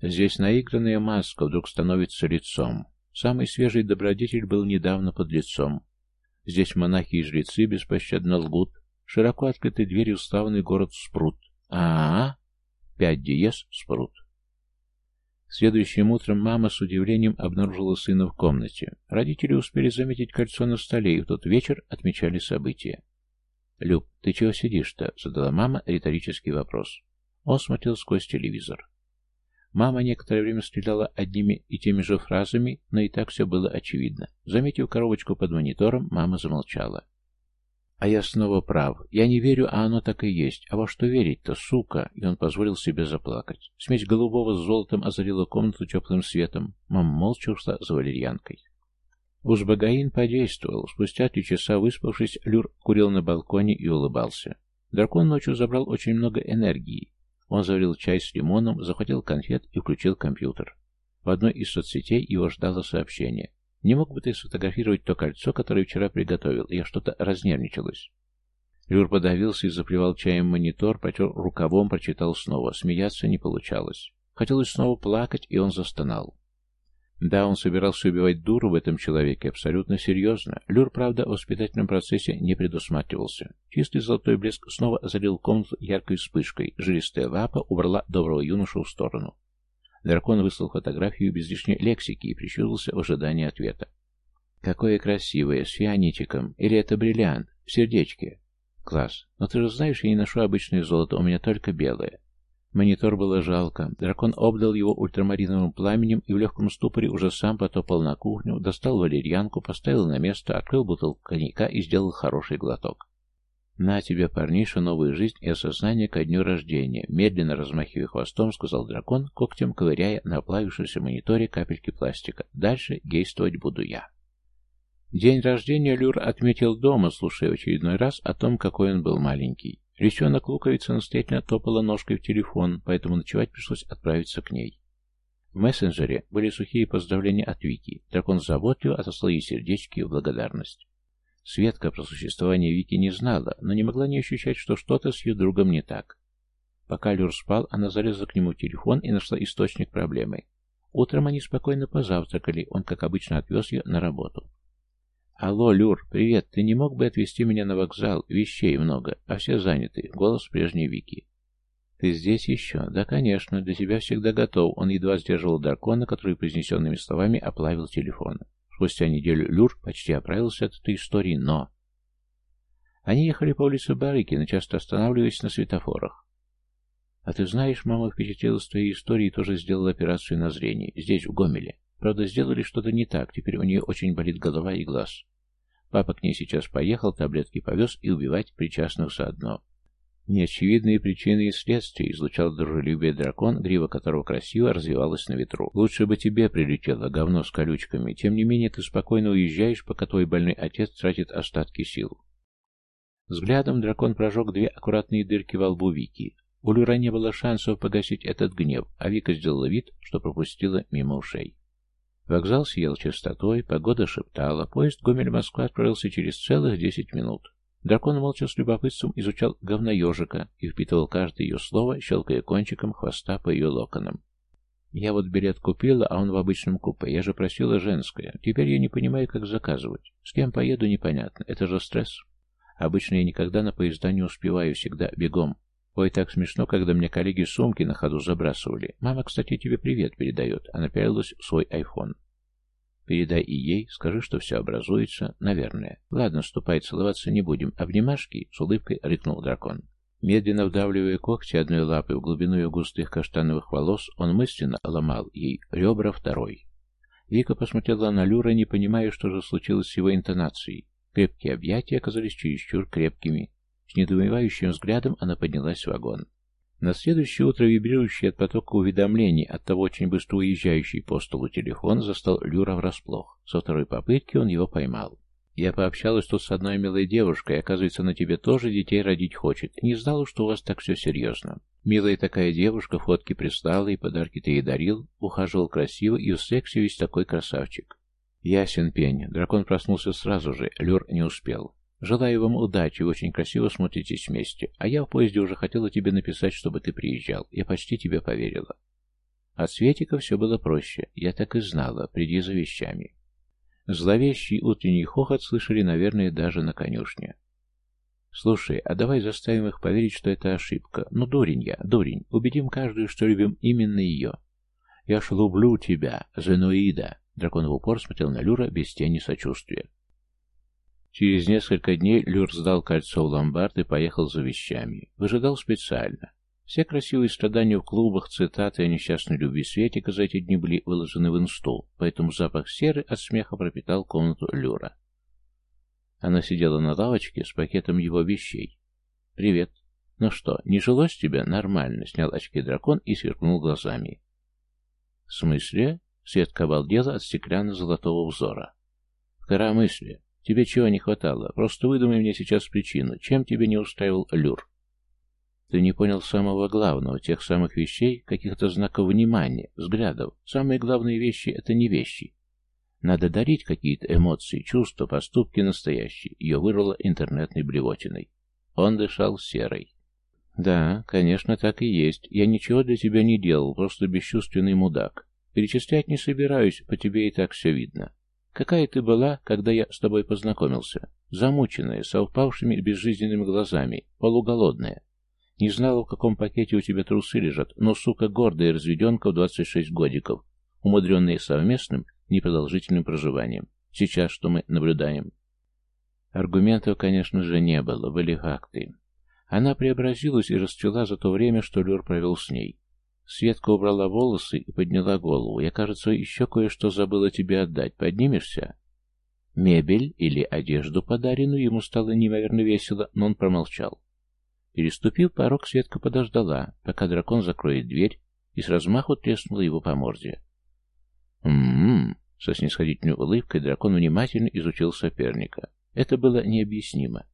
Здесь наигранная маска вдруг становится лицом. Самый свежий добродетель был недавно под лицом. Здесь монахи и жрецы беспощадно лгут. Широко открытой дверью славный город Спрут. А-а-а! Пять диез Спрут. Следующим утром мама с удивлением обнаружила сына в комнате. Родители успели заметить кольцо на столе, и в тот вечер отмечали события. «Люб, ты чего сидишь-то?» — задала мама риторический вопрос. Он смотрел сквозь телевизор. Мама некоторое время стреляла одними и теми же фразами, но и так все было очевидно. Заметив коробочку под монитором, мама замолчала. А я снова прав. Я не верю, а оно так и есть. А во что верить-то, сука? И он позволил себе заплакать. Смесь голубого с золотом озарила комнату теплым светом. Мама молча ушла за валерьянкой. Узбагаин подействовал. Спустя три часа выспавшись, Люр курил на балконе и улыбался. Дракон ночью забрал очень много энергии. Он заварил чай с лимоном, захватил конфет и включил компьютер. В одной из соцсетей его ждало сообщение. Не мог бы ты сфотографировать то кольцо, которое вчера приготовил? Я что-то разнервничалась. Люр подавился и заплевал чаем монитор, потер рукавом, прочитал снова. Смеяться не получалось. Хотелось снова плакать, и он застонал. Да, он собирался убивать дуру в этом человеке абсолютно серьезно. Люр, правда, в воспитательном процессе не предусматривался. Чистый золотой блеск снова озарил комнату яркой вспышкой. Жилистая лапа убрала доброго юношу в сторону. Дракон выслал фотографию без лишней лексики и прищурился в ожидании ответа. «Какое красивое, с фианитиком. Или это бриллиант? В сердечке?» «Класс. Но ты же знаешь, я не ношу обычное золото, у меня только белое». Монитор было жалко. Дракон обдал его ультрамариновым пламенем и в легком ступоре уже сам потопал на кухню, достал валерьянку, поставил на место, открыл бутылку коньяка и сделал хороший глоток. «На тебе, парниша, новую жизнь и осознание ко дню рождения», медленно размахивая хвостом, сказал дракон, когтем ковыряя на оплавившемся мониторе капельки пластика. «Дальше действовать буду я». День рождения Люр отметил дома, слушая очередной раз о том, какой он был маленький. Речонок луковица настоятельно топала ножкой в телефон, поэтому ночевать пришлось отправиться к ней. В мессенджере были сухие поздравления от Вики. Дракон заботливо отослал ей сердечки в благодарность. Светка про существование Вики не знала, но не могла не ощущать, что что-то с ее другом не так. Пока Люр спал, она залезла к нему в телефон и нашла источник проблемы. Утром они спокойно позавтракали, он, как обычно, отвез ее на работу. «Алло, Люр, привет, ты не мог бы отвезти меня на вокзал? Вещей много, а все заняты». Голос прежней Вики. «Ты здесь еще?» «Да, конечно, для тебя всегда готов». Он едва сдерживал дракона, который произнесенными словами оплавил телефон. Спустя неделю Люр почти оправился от этой истории, но... Они ехали по улице Барыкина, часто останавливаясь на светофорах. «А ты знаешь, мама впечатлилась твоей историей и тоже сделала операцию на зрение. Здесь, в Гомеле. Правда, сделали что-то не так. Теперь у нее очень болит голова и глаз. Папа к ней сейчас поехал, таблетки повез и убивать причастных заодно. Неочевидные причины и следствия излучал дружелюбие дракон, грива которого красиво развивалась на ветру. Лучше бы тебе прилетело, говно с колючками. Тем не менее, ты спокойно уезжаешь, пока твой больной отец тратит остатки сил. Взглядом дракон прожег две аккуратные дырки во лбу Вики. У Люра не было шансов погасить этот гнев, а Вика сделала вид, что пропустила мимо ушей. Вокзал съел чистотой, погода шептала, поезд Гомель-Москва отправился через целых десять минут. Дракон молча с любопытством изучал говноежика и впитывал каждое ее слово, щелкая кончиком хвоста по ее локонам. «Я вот билет купила, а он в обычном купе. Я же просила женское. Теперь я не понимаю, как заказывать. С кем поеду, непонятно. Это же стресс. Обычно я никогда на поезда не успеваю, всегда бегом. Ой, так смешно, когда мне коллеги сумки на ходу забрасывали. Мама, кстати, тебе привет передает. Она пялилась в свой айфон. Передай и ей, скажи, что все образуется, наверное. Ладно, ступай, целоваться не будем. Обнимашки? С улыбкой рыкнул дракон. Медленно вдавливая когти одной лапы в глубину ее густых каштановых волос, он мысленно ломал ей ребра второй. Вика посмотрела на Люра, не понимая, что же случилось с его интонацией. Крепкие объятия оказались чересчур крепкими. С недоумевающим взглядом она поднялась в вагон. На следующее утро вибрирующий от потока уведомлений от того очень быстро уезжающий по столу телефон застал Люра врасплох. Со второй попытки он его поймал. «Я пообщалась тут с одной милой девушкой, оказывается, на тебе тоже детей родить хочет. Не знала, что у вас так все серьезно. Милая такая девушка, фотки прислала и подарки ты ей дарил, ухаживал красиво и в сексе весь такой красавчик». «Ясен пень. Дракон проснулся сразу же, Люр не успел. Желаю вам удачи, вы очень красиво смотритесь вместе. А я в поезде уже хотела тебе написать, чтобы ты приезжал. Я почти тебе поверила. От Светика все было проще. Я так и знала. Приди за вещами. Зловещий утренний хохот слышали, наверное, даже на конюшне. «Слушай, а давай заставим их поверить, что это ошибка. Ну, дурень я, дурень. Убедим каждую, что любим именно ее. Я ж люблю тебя, Зенуида!» Дракон в упор смотрел на Люра без тени сочувствия. Через несколько дней Люр сдал кольцо в ломбард и поехал за вещами. Выжидал специально. Все красивые страдания в клубах, цитаты о несчастной любви Светика за эти дни были выложены в инсту, поэтому запах серы от смеха пропитал комнату Люра. Она сидела на лавочке с пакетом его вещей. «Привет. Ну что, не жилось тебе? Нормально», — снял очки дракон и сверкнул глазами. «В смысле?» — Светка обалдела от стеклянно-золотого взора. «В коромысле. Тебе чего не хватало? Просто выдумай мне сейчас причину. Чем тебе не устраивал Люр? Ты не понял самого главного, тех самых вещей, каких-то знаков внимания, взглядов. Самые главные вещи — это не вещи. Надо дарить какие-то эмоции, чувства, поступки настоящие. Ее вырвало интернетной блевотиной. Он дышал серой. Да, конечно, так и есть. Я ничего для тебя не делал, просто бесчувственный мудак. Перечислять не собираюсь, по тебе и так все видно. Какая ты была, когда я с тобой познакомился? Замученная, со упавшими безжизненными глазами, полуголодная. Не знала, в каком пакете у тебя трусы лежат, но, сука, гордая разведенка в 26 годиков, умудренная совместным, непродолжительным проживанием. Сейчас что мы наблюдаем? Аргументов, конечно же, не было, были факты. Она преобразилась и расцвела за то время, что Люр провел с ней. Светка убрала волосы и подняла голову. Я, кажется, еще кое-что забыла тебе отдать. Поднимешься? Мебель или одежду подаренную ему стало неимоверно весело, но он промолчал. Переступив порог, Светка подождала, пока дракон закроет дверь, и с размаху треснула его по морде. «М-м-м!» Со снисходительной улыбкой дракон внимательно изучил соперника. Это было необъяснимо.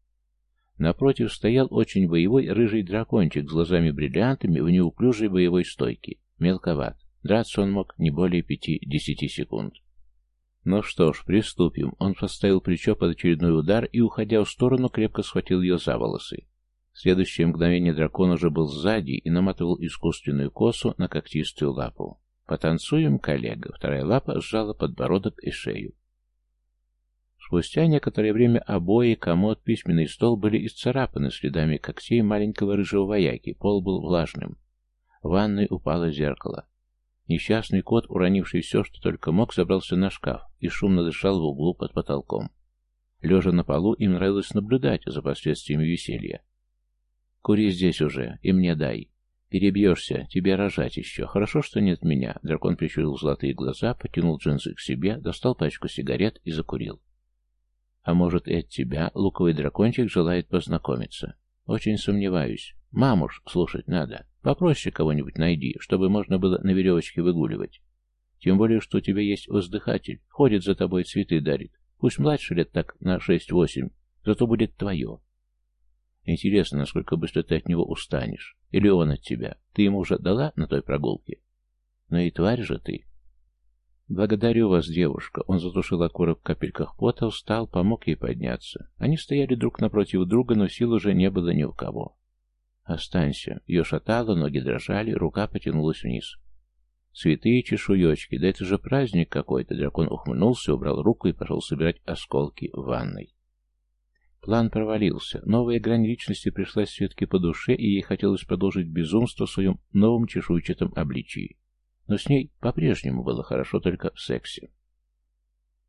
Напротив стоял очень боевой рыжий дракончик с глазами-бриллиантами в неуклюжей боевой стойке. Мелковат. Драться он мог не более пяти-десяти секунд. Ну что ж, приступим. Он поставил плечо под очередной удар и, уходя в сторону, крепко схватил ее за волосы. В следующее мгновение дракон уже был сзади и наматывал искусственную косу на когтистую лапу. «Потанцуем, коллега». Вторая лапа сжала подбородок и шею. Спустя некоторое время обои, комод, письменный стол были исцарапаны следами когтей маленького рыжего вояки, пол был влажным. В ванной упало зеркало. Несчастный кот, уронивший все, что только мог, забрался на шкаф и шумно дышал в углу под потолком. Лежа на полу, им нравилось наблюдать за последствиями веселья. «Кури здесь уже, и мне дай. Перебьешься, тебе рожать еще. Хорошо, что нет меня». Дракон прищурил золотые глаза, потянул джинсы к себе, достал пачку сигарет и закурил. А может, и от тебя луковый дракончик желает познакомиться? Очень сомневаюсь. Мамуш слушать надо. Попроще кого-нибудь найди, чтобы можно было на веревочке выгуливать. Тем более, что у тебя есть воздыхатель, ходит за тобой, цветы дарит. Пусть младше лет так на шесть-восемь, зато будет твое. Интересно, насколько быстро ты от него устанешь. Или он от тебя. Ты ему уже дала на той прогулке? Ну и тварь же ты. «Благодарю вас, девушка». Он затушил окурок в капельках пота, встал, помог ей подняться. Они стояли друг напротив друга, но сил уже не было ни у кого. «Останься». Ее шатало, ноги дрожали, рука потянулась вниз. «Цветы и чешуечки, да это же праздник какой-то!» Дракон ухмыльнулся, убрал руку и пошел собирать осколки в ванной. План провалился. Новая грань личности пришлась Светке по душе, и ей хотелось продолжить безумство в своем новом чешуйчатом обличии. Но с ней по-прежнему было хорошо только в сексе.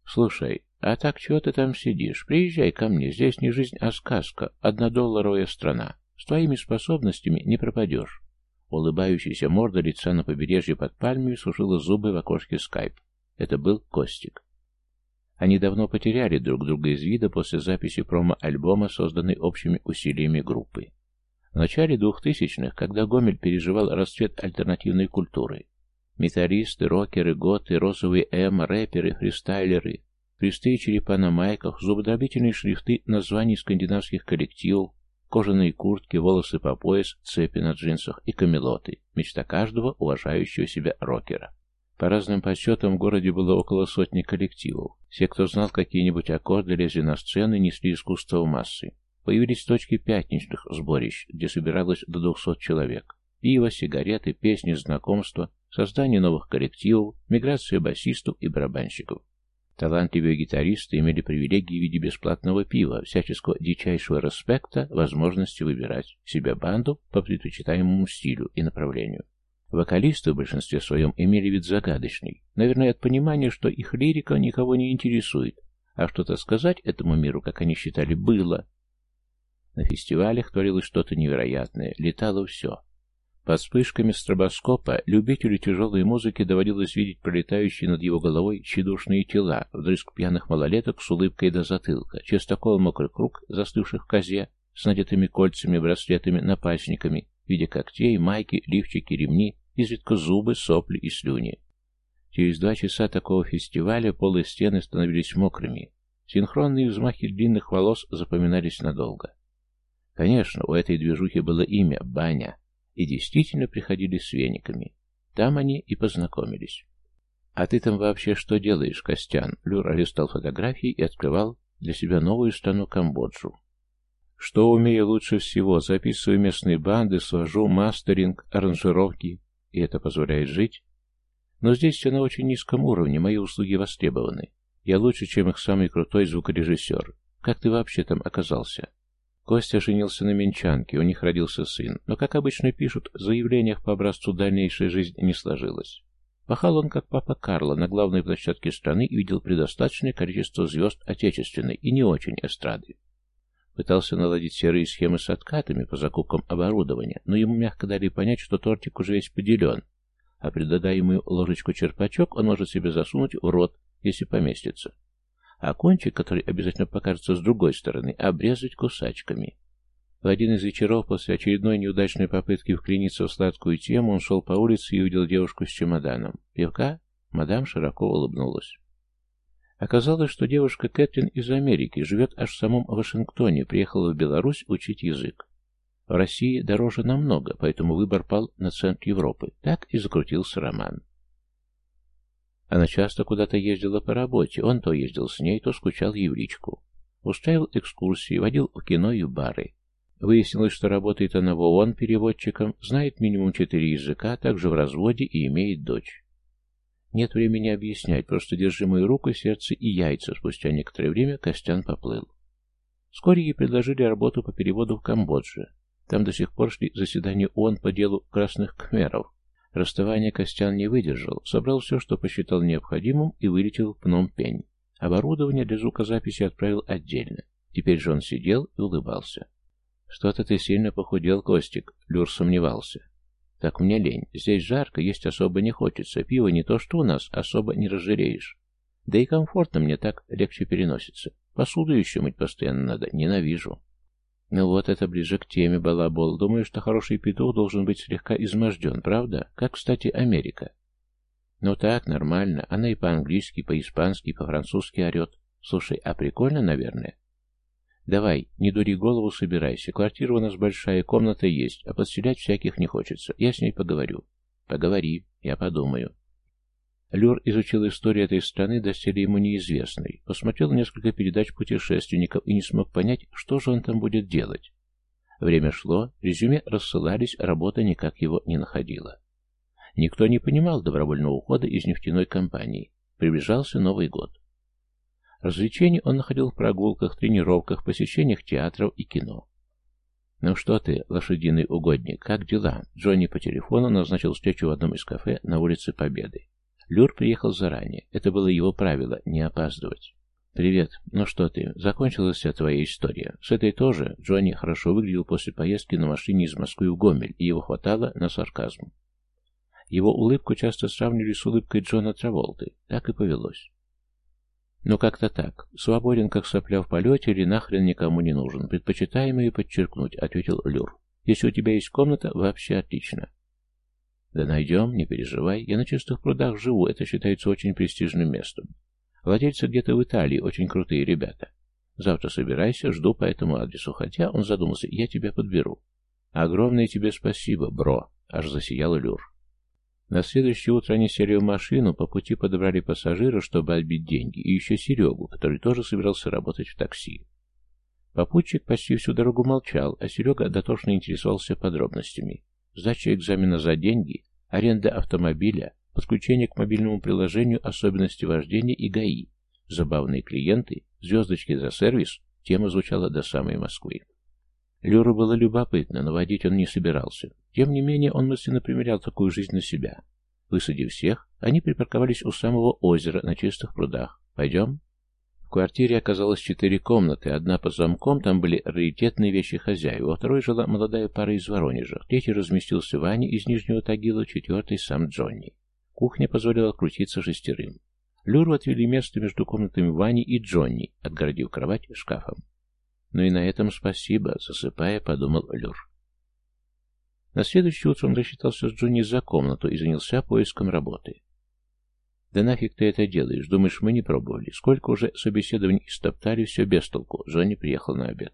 «Слушай, а так чего ты там сидишь? Приезжай ко мне, здесь не жизнь, а сказка, однодолларовая страна. С твоими способностями не пропадешь». Улыбающаяся морда лица на побережье под пальмами сушила зубы в окошке скайп. Это был Костик. Они давно потеряли друг друга из вида после записи промо-альбома, созданной общими усилиями группы. В начале двухтысячных, когда Гомель переживал расцвет альтернативной культуры, Металлисты, рокеры, готы, розовые эм, рэперы, фристайлеры, кресты и черепа на майках, зубодробительные шрифты названий скандинавских коллективов, кожаные куртки, волосы по пояс, цепи на джинсах и камелоты. Мечта каждого уважающего себя рокера. По разным подсчетам в городе было около сотни коллективов. Все, кто знал какие-нибудь аккорды, лезли на сцены, несли искусство в массы. Появились точки пятничных сборищ, где собиралось до двухсот человек. Пиво, сигареты, песни, знакомства, создание новых коллективов, миграция басистов и барабанщиков. Талантливые гитаристы имели привилегии в виде бесплатного пива, всяческого дичайшего респекта, возможности выбирать себе банду по предпочитаемому стилю и направлению. Вокалисты в большинстве своем имели вид загадочный, наверное, от понимания, что их лирика никого не интересует, а что-то сказать этому миру, как они считали, было. На фестивалях творилось что-то невероятное, летало все. Под вспышками стробоскопа любителю тяжелой музыки доводилось видеть пролетающие над его головой тщедушные тела, вдрызг пьяных малолеток с улыбкой до затылка, частокол мокрый круг, застывших в козе, с надетыми кольцами, браслетами, напасниками, в виде когтей, майки, лифчики, ремни, изредка зубы, сопли и слюни. Через два часа такого фестиваля полы стены становились мокрыми. Синхронные взмахи длинных волос запоминались надолго. Конечно, у этой движухи было имя — Баня и действительно приходили с вениками. Там они и познакомились. «А ты там вообще что делаешь, Костян?» Люр листал фотографии и открывал для себя новую страну Камбоджу. «Что умею лучше всего? Записываю местные банды, свожу мастеринг, аранжировки, и это позволяет жить. Но здесь все на очень низком уровне, мои услуги востребованы. Я лучше, чем их самый крутой звукорежиссер. Как ты вообще там оказался?» Костя женился на Менчанке, у них родился сын, но, как обычно пишут, в заявлениях по образцу дальнейшей жизни не сложилось. Пахал он, как папа Карло, на главной площадке страны и видел предостаточное количество звезд отечественной и не очень эстрады. Пытался наладить серые схемы с откатами по закупкам оборудования, но ему мягко дали понять, что тортик уже весь поделен, а предодаемую ложечку-черпачок он может себе засунуть в рот, если поместится а кончик, который обязательно покажется с другой стороны, обрезать кусачками. В один из вечеров после очередной неудачной попытки вклиниться в сладкую тему он шел по улице и увидел девушку с чемоданом. Певка? Мадам широко улыбнулась. Оказалось, что девушка Кэтрин из Америки живет аж в самом Вашингтоне, приехала в Беларусь учить язык. В России дороже намного, поэтому выбор пал на центр Европы. Так и закрутился роман. Она часто куда-то ездила по работе, он то ездил с ней, то скучал ей в личку. Устраивал экскурсии, водил в кино и в бары. Выяснилось, что работает она в ООН переводчиком, знает минимум четыре языка, также в разводе и имеет дочь. Нет времени объяснять, просто держи мою руку, сердце и яйца. Спустя некоторое время Костян поплыл. Вскоре ей предложили работу по переводу в Камбодже. Там до сих пор шли заседания ООН по делу красных кхмеров. Расставание Костян не выдержал, собрал все, что посчитал необходимым, и вылетел в Пномпень. Оборудование для звукозаписи отправил отдельно. Теперь же он сидел и улыбался. «Что-то ты сильно похудел, Костик», — Люр сомневался. «Так мне лень. Здесь жарко, есть особо не хочется. Пиво не то, что у нас, особо не разжиреешь. Да и комфортно мне так легче переносится. Посуду еще мыть постоянно надо. Ненавижу». Ну вот это ближе к теме, балабол. Думаю, что хороший петух должен быть слегка изможден, правда? Как, кстати, Америка. Ну так, нормально. Она и по-английски, по-испански, по-французски орет. Слушай, а прикольно, наверное? Давай, не дури голову, собирайся. Квартира у нас большая, комната есть, а подселять всяких не хочется. Я с ней поговорю. Поговори, я подумаю. Люр изучил историю этой страны, доселе ему неизвестной, посмотрел несколько передач путешественников и не смог понять, что же он там будет делать. Время шло, резюме рассылались, работа никак его не находила. Никто не понимал добровольного ухода из нефтяной компании. Приближался Новый год. Развлечений он находил в прогулках, тренировках, посещениях театров и кино. «Ну что ты, лошадиный угодник, как дела?» Джонни по телефону назначил встречу в одном из кафе на улице Победы. Люр приехал заранее. Это было его правило — не опаздывать. «Привет. Ну что ты, закончилась вся твоя история. С этой тоже Джонни хорошо выглядел после поездки на машине из Москвы в Гомель, и его хватало на сарказм. Его улыбку часто сравнивали с улыбкой Джона Траволты. Так и повелось. Ну, как-то так. Свободен, как сопля в полете, или нахрен никому не нужен. Предпочитаемое подчеркнуть, ответил Люр. Если у тебя есть комната, вообще отлично. Да найдем, не переживай. Я на чистых прудах живу, это считается очень престижным местом. Владельцы где-то в Италии, очень крутые ребята. Завтра собирайся, жду по этому адресу. Хотя, он задумался, я тебя подберу. Огромное тебе спасибо, бро. Аж засиял Люр. На следующее утро они сели в машину, по пути подобрали пассажира, чтобы отбить деньги, и еще Серегу, который тоже собирался работать в такси. Попутчик почти всю дорогу молчал, а Серега дотошно интересовался подробностями. Сдача экзамена за деньги, аренда автомобиля, подключение к мобильному приложению особенности вождения и ГАИ, забавные клиенты, звездочки за сервис, тема звучала до самой Москвы. Люру было любопытно, но водить он не собирался. Тем не менее, он мысленно примерял такую жизнь на себя. Высадив всех, они припарковались у самого озера на чистых прудах. «Пойдем?» Квартире оказалось четыре комнаты, одна под замком, там были раритетные вещи хозяева, во второй жила молодая пара из Воронежа, в разместился Ваня из Нижнего Тагила, четвертый сам Джонни. Кухня позволила крутиться шестерым. Люру отвели место между комнатами Вани и Джонни, отгородив кровать шкафом. Ну и на этом спасибо, засыпая, подумал Люр. На следующее утро он рассчитался с Джонни за комнату и занялся поиском работы. «Да нафиг ты это делаешь? Думаешь, мы не пробовали? Сколько уже собеседований истоптали, все без толку». Джонни приехал на обед.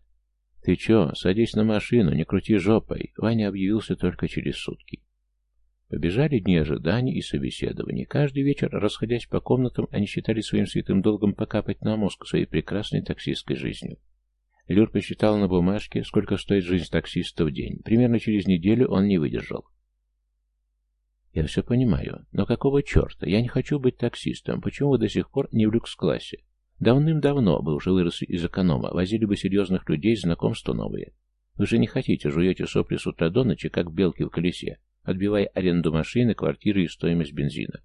«Ты че? Садись на машину, не крути жопой». Ваня объявился только через сутки. Побежали дни ожиданий и собеседований. Каждый вечер, расходясь по комнатам, они считали своим святым долгом покапать на мозг своей прекрасной таксистской жизнью. Люр посчитал на бумажке, сколько стоит жизнь таксиста в день. Примерно через неделю он не выдержал. «Я все понимаю, но какого черта? Я не хочу быть таксистом. Почему вы до сих пор не в люкс-классе? Давным-давно бы уже выросли из эконома, возили бы серьезных людей, знакомства новые. Вы же не хотите, жуете сопли с утра до ночи, как белки в колесе, отбивая аренду машины, квартиры и стоимость бензина.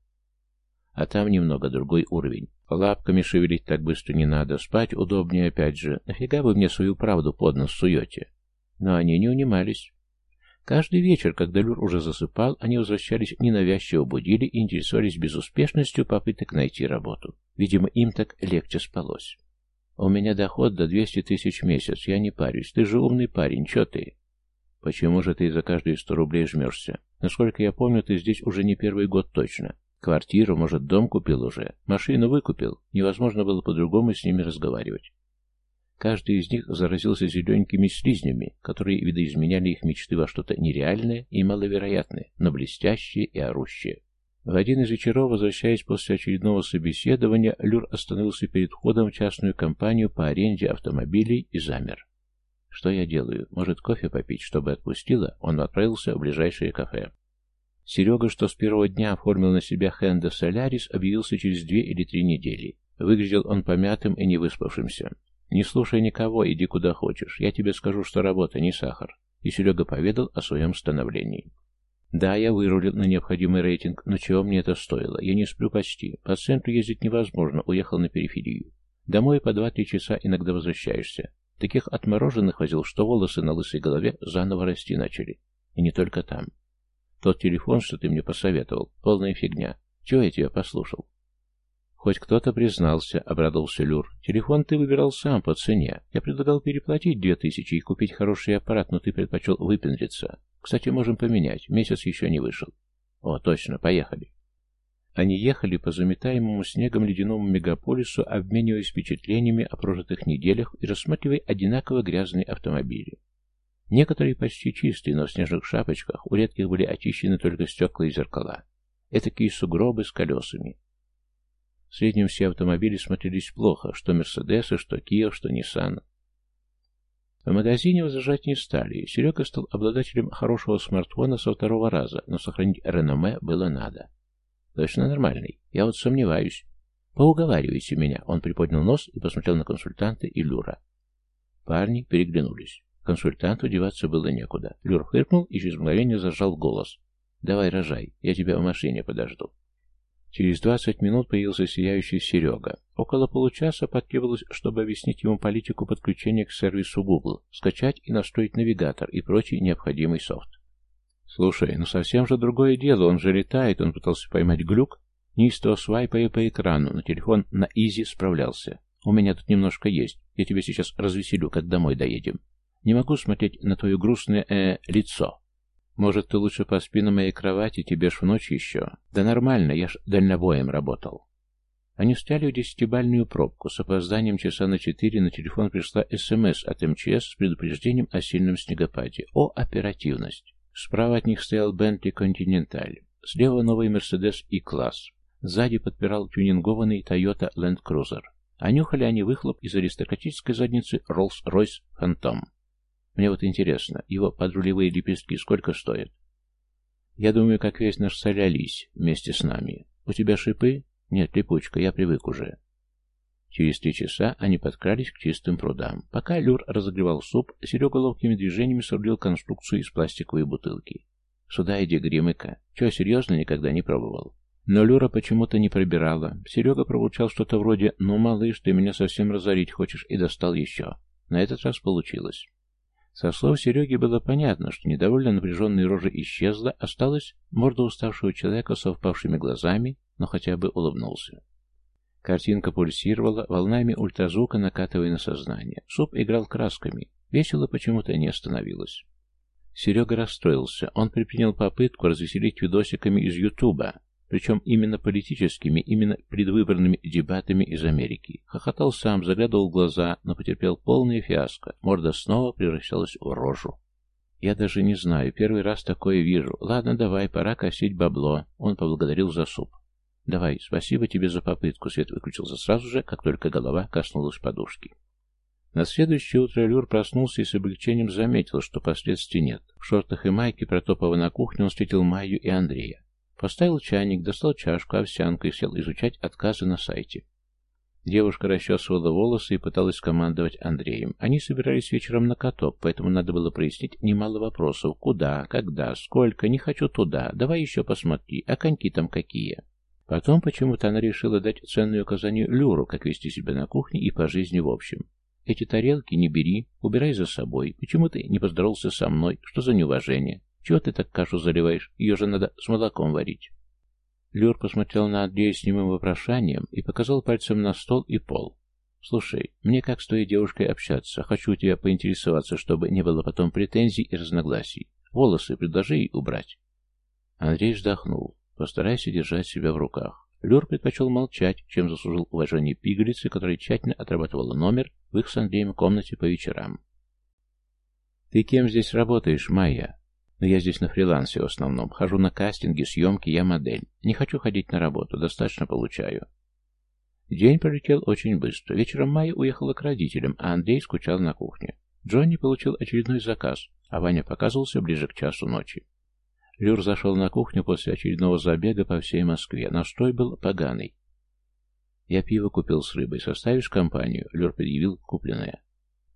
А там немного другой уровень. Лапками шевелить так быстро не надо, спать удобнее опять же. Нафига вы мне свою правду под нос суете? Но они не унимались. Каждый вечер, когда Люр уже засыпал, они возвращались ненавязчиво будили и интересовались безуспешностью попыток найти работу. Видимо, им так легче спалось. «У меня доход до 200 тысяч в месяц, я не парюсь. Ты же умный парень, чё ты?» «Почему же ты за каждые 100 рублей жмешься? Насколько я помню, ты здесь уже не первый год точно. Квартиру, может, дом купил уже, машину выкупил. Невозможно было по-другому с ними разговаривать. Каждый из них заразился зелененькими слизнями, которые видоизменяли их мечты во что-то нереальное и маловероятное, но блестящее и орущее. В один из вечеров, возвращаясь после очередного собеседования, Люр остановился перед входом в частную компанию по аренде автомобилей и замер. Что я делаю? Может, кофе попить, чтобы отпустила? Он отправился в ближайшее кафе. Серега, что с первого дня оформил на себя Хенда Солярис, объявился через две или три недели. Выглядел он помятым и невыспавшимся. «Не слушай никого, иди куда хочешь. Я тебе скажу, что работа не сахар». И Серега поведал о своем становлении. «Да, я вырулил на необходимый рейтинг, но чего мне это стоило? Я не сплю почти. По центру ездить невозможно, уехал на периферию. Домой по два-три часа иногда возвращаешься. Таких отмороженных возил, что волосы на лысой голове заново расти начали. И не только там. Тот телефон, что ты мне посоветовал, полная фигня. Чего я тебя послушал? Хоть кто-то признался, обрадовался Люр. Телефон ты выбирал сам по цене. Я предлагал переплатить две тысячи и купить хороший аппарат, но ты предпочел выпендриться. Кстати, можем поменять. Месяц еще не вышел. О, точно, поехали. Они ехали по заметаемому снегом ледяному мегаполису, обмениваясь впечатлениями о прожитых неделях и рассматривая одинаково грязные автомобили. Некоторые почти чистые, но в снежных шапочках, у редких были очищены только стекла и зеркала. Этакие сугробы с колесами. В среднем все автомобили смотрелись плохо, что Мерседесы, что Киев, что Ниссан. В магазине возражать не стали. Серега стал обладателем хорошего смартфона со второго раза, но сохранить реноме было надо. Точно нормальный. Я вот сомневаюсь. Поуговаривайте меня. Он приподнял нос и посмотрел на консультанта и Люра. Парни переглянулись. Консультанту деваться было некуда. Люр фыркнул и через мгновение зажал голос. «Давай, рожай, я тебя в машине подожду». Через двадцать минут появился сияющий Серега. Около получаса потребовалось, чтобы объяснить ему политику подключения к сервису Google, скачать и настроить навигатор и прочий необходимый софт. Слушай, ну совсем же другое дело, он же летает, он пытался поймать глюк, неистово свайпая по экрану, но телефон на изи справлялся. У меня тут немножко есть, я тебя сейчас развеселю, как домой доедем. Не могу смотреть на твое грустное, э, лицо. Может, ты лучше поспи на моей кровати, тебе ж в ночь еще? Да нормально, я ж дальнобоем работал. Они встали в десятибальную пробку. С опозданием часа на четыре на телефон пришла СМС от МЧС с предупреждением о сильном снегопаде. О, оперативность! Справа от них стоял Бентли Континенталь. Слева новый Мерседес И-класс. Сзади подпирал тюнингованный Toyota Land Cruiser. А нюхали они выхлоп из аристократической задницы Rolls-Royce Phantom. Мне вот интересно, его подрулевые лепестки сколько стоят? Я думаю, как весь наш солялись вместе с нами. У тебя шипы? Нет, липучка, я привык уже. Через три часа они подкрались к чистым прудам. Пока Люр разогревал суп, Серега ловкими движениями срубил конструкцию из пластиковой бутылки. «Сюда иди, Гримыка. Чего, серьезно, никогда не пробовал?» Но Люра почему-то не пробирала. Серега пробурчал что-то вроде «Ну, малыш, ты меня совсем разорить хочешь» и достал еще. На этот раз получилось. Со слов Сереги было понятно, что недовольно напряженная рожа исчезла, осталась морда уставшего человека со впавшими глазами, но хотя бы улыбнулся. Картинка пульсировала, волнами ультразвука накатывая на сознание. Суп играл красками. Весело почему-то не остановилось. Серега расстроился. Он предпринял попытку развеселить видосиками из Ютуба, причем именно политическими, именно предвыборными дебатами из Америки. Хохотал сам, заглядывал в глаза, но потерпел полное фиаско. Морда снова превращалась в рожу. «Я даже не знаю, первый раз такое вижу. Ладно, давай, пора косить бабло». Он поблагодарил за суп. «Давай, спасибо тебе за попытку», — свет выключился сразу же, как только голова коснулась подушки. На следующее утро Люр проснулся и с облегчением заметил, что последствий нет. В шортах и майке, протопав на кухню, он встретил Майю и Андрея. Поставил чайник, достал чашку, овсянку и сел изучать отказы на сайте. Девушка расчесывала волосы и пыталась командовать Андреем. Они собирались вечером на каток, поэтому надо было прояснить немало вопросов. Куда, когда, сколько, не хочу туда, давай еще посмотри, а коньки там какие. Потом почему-то она решила дать ценное указание Люру, как вести себя на кухне и по жизни в общем. Эти тарелки не бери, убирай за собой. Почему ты не поздоровался со мной? Что за неуважение? Чего ты так кашу заливаешь? Ее же надо с молоком варить. Люр посмотрел на Андрея с немым вопрошанием и показал пальцем на стол и пол. «Слушай, мне как с твоей девушкой общаться? Хочу у тебя поинтересоваться, чтобы не было потом претензий и разногласий. Волосы предложи ей убрать». Андрей вздохнул. Постарайся держать себя в руках. Люр предпочел молчать, чем заслужил уважение пигалицы, которая тщательно отрабатывала номер в их с Андреем комнате по вечерам. «Ты кем здесь работаешь, Майя?» «Но я здесь на фрилансе в основном. Хожу на кастинги, съемки, я модель. Не хочу ходить на работу, достаточно получаю». День пролетел очень быстро. Вечером Майя уехала к родителям, а Андрей скучал на кухне. Джонни получил очередной заказ, а Ваня показывался ближе к часу ночи. Люр зашел на кухню после очередного забега по всей Москве. Настрой был поганый. «Я пиво купил с рыбой. Составишь компанию?» Люр предъявил купленное.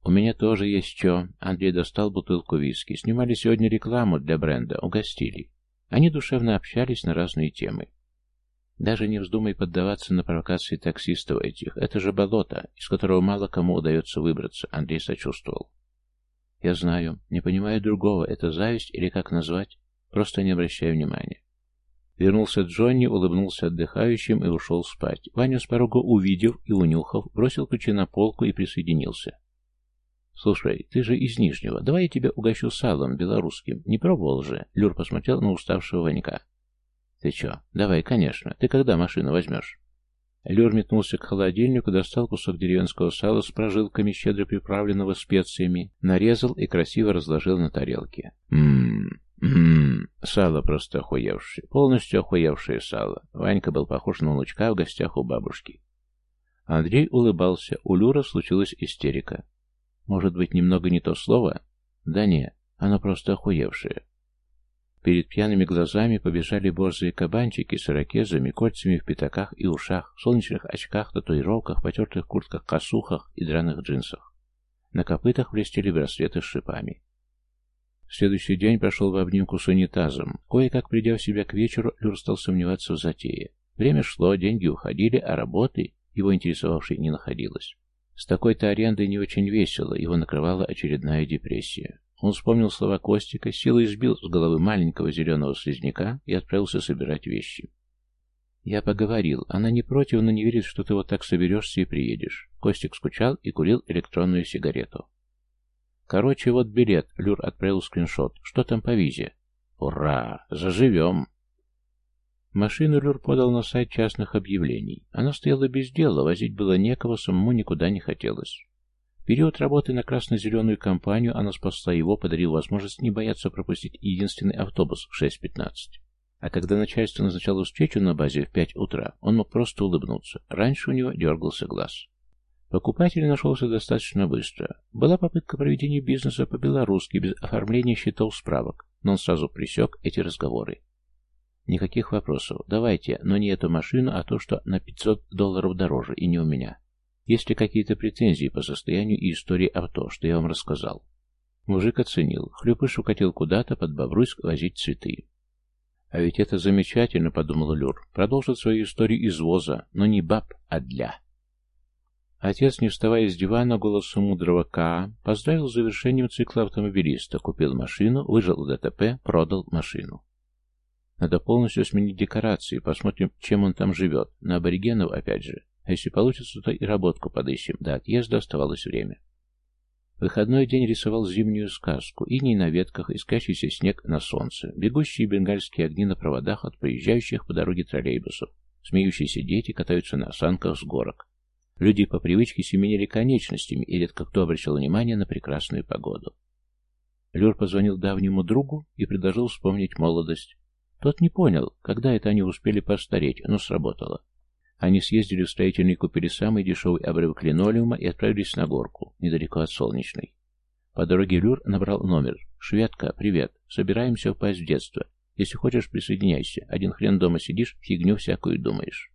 «У меня тоже есть что». Андрей достал бутылку виски. Снимали сегодня рекламу для бренда. Угостили. Они душевно общались на разные темы. Даже не вздумай поддаваться на провокации таксистов этих. Это же болото, из которого мало кому удается выбраться, Андрей сочувствовал. Я знаю, не понимаю другого, это зависть или как назвать, просто не обращаю внимания. Вернулся Джонни, улыбнулся отдыхающим и ушел спать. Ваня с порога увидев и унюхав, бросил ключи на полку и присоединился. «Слушай, ты же из Нижнего. Давай я тебя угощу салом белорусским. Не пробовал же?» Люр посмотрел на уставшего Ванька. «Ты чё? Давай, конечно. Ты когда машину возьмешь?» Люр метнулся к холодильнику, достал кусок деревенского сала с прожилками, щедро приправленного специями, нарезал и красиво разложил на тарелке. «Ммм, ммм, сало просто охуевшее, полностью охуевшее сало». Ванька был похож на внучка в гостях у бабушки. Андрей улыбался, у Люра случилась истерика. «Может быть, немного не то слово?» «Да не, оно просто охуевшее. Перед пьяными глазами побежали борзые кабанчики с ирокезами, кольцами в пятаках и ушах, солнечных очках, татуировках, потертых куртках-косухах и драных джинсах. На копытах блестели браслеты с шипами. Следующий день прошел в обнимку с унитазом. Кое-как придя в себя к вечеру, Люр стал сомневаться в затее. Время шло, деньги уходили, а работы, его интересовавшей, не находилось. С такой-то арендой не очень весело, его накрывала очередная депрессия. Он вспомнил слова Костика, силой сбил с головы маленького зеленого слизняка и отправился собирать вещи. «Я поговорил. Она не против, но не верит, что ты вот так соберешься и приедешь». Костик скучал и курил электронную сигарету. «Короче, вот билет». Люр отправил скриншот. «Что там по визе?» «Ура! Заживем!» Машину Люр подал на сайт частных объявлений. Она стояла без дела, возить было некого, самому никуда не хотелось период работы на красно-зеленую компанию она спасла его, подарив возможность не бояться пропустить единственный автобус в 6.15. А когда начальство назначало встречу на базе в 5 утра, он мог просто улыбнуться. Раньше у него дергался глаз. Покупатель нашелся достаточно быстро. Была попытка проведения бизнеса по-белорусски, без оформления счетов справок, но он сразу пресек эти разговоры. Никаких вопросов. Давайте, но не эту машину, а то, что на 500 долларов дороже, и не у меня. Есть ли какие-то претензии по состоянию и истории авто, что я вам рассказал? Мужик оценил. Хлюпыш укатил куда-то под Бобруйск возить цветы. А ведь это замечательно, подумал Люр. Продолжит свою историю извоза, но не баб, а для. Отец, не вставая с дивана, голосом мудрого К, поздравил с завершением цикла автомобилиста, купил машину, выжил ДТП, продал машину. Надо полностью сменить декорации, посмотрим, чем он там живет. На аборигенов, опять же. А если получится, то и работку подыщем. До отъезда оставалось время. Выходной день рисовал зимнюю сказку. Иней на ветках, искащийся снег на солнце, бегущие бенгальские огни на проводах от проезжающих по дороге троллейбусов, смеющиеся дети катаются на осанках с горок. Люди по привычке семенили конечностями, и редко кто обращал внимание на прекрасную погоду. Люр позвонил давнему другу и предложил вспомнить молодость. Тот не понял, когда это они успели постареть, но сработало. Они съездили в строительный, купили самый дешевый обрывок линолеума и отправились на горку, недалеко от Солнечной. По дороге Люр набрал номер. «Шведка, привет. Собираемся упасть в детство. Если хочешь, присоединяйся. Один хрен дома сидишь, фигню всякую думаешь».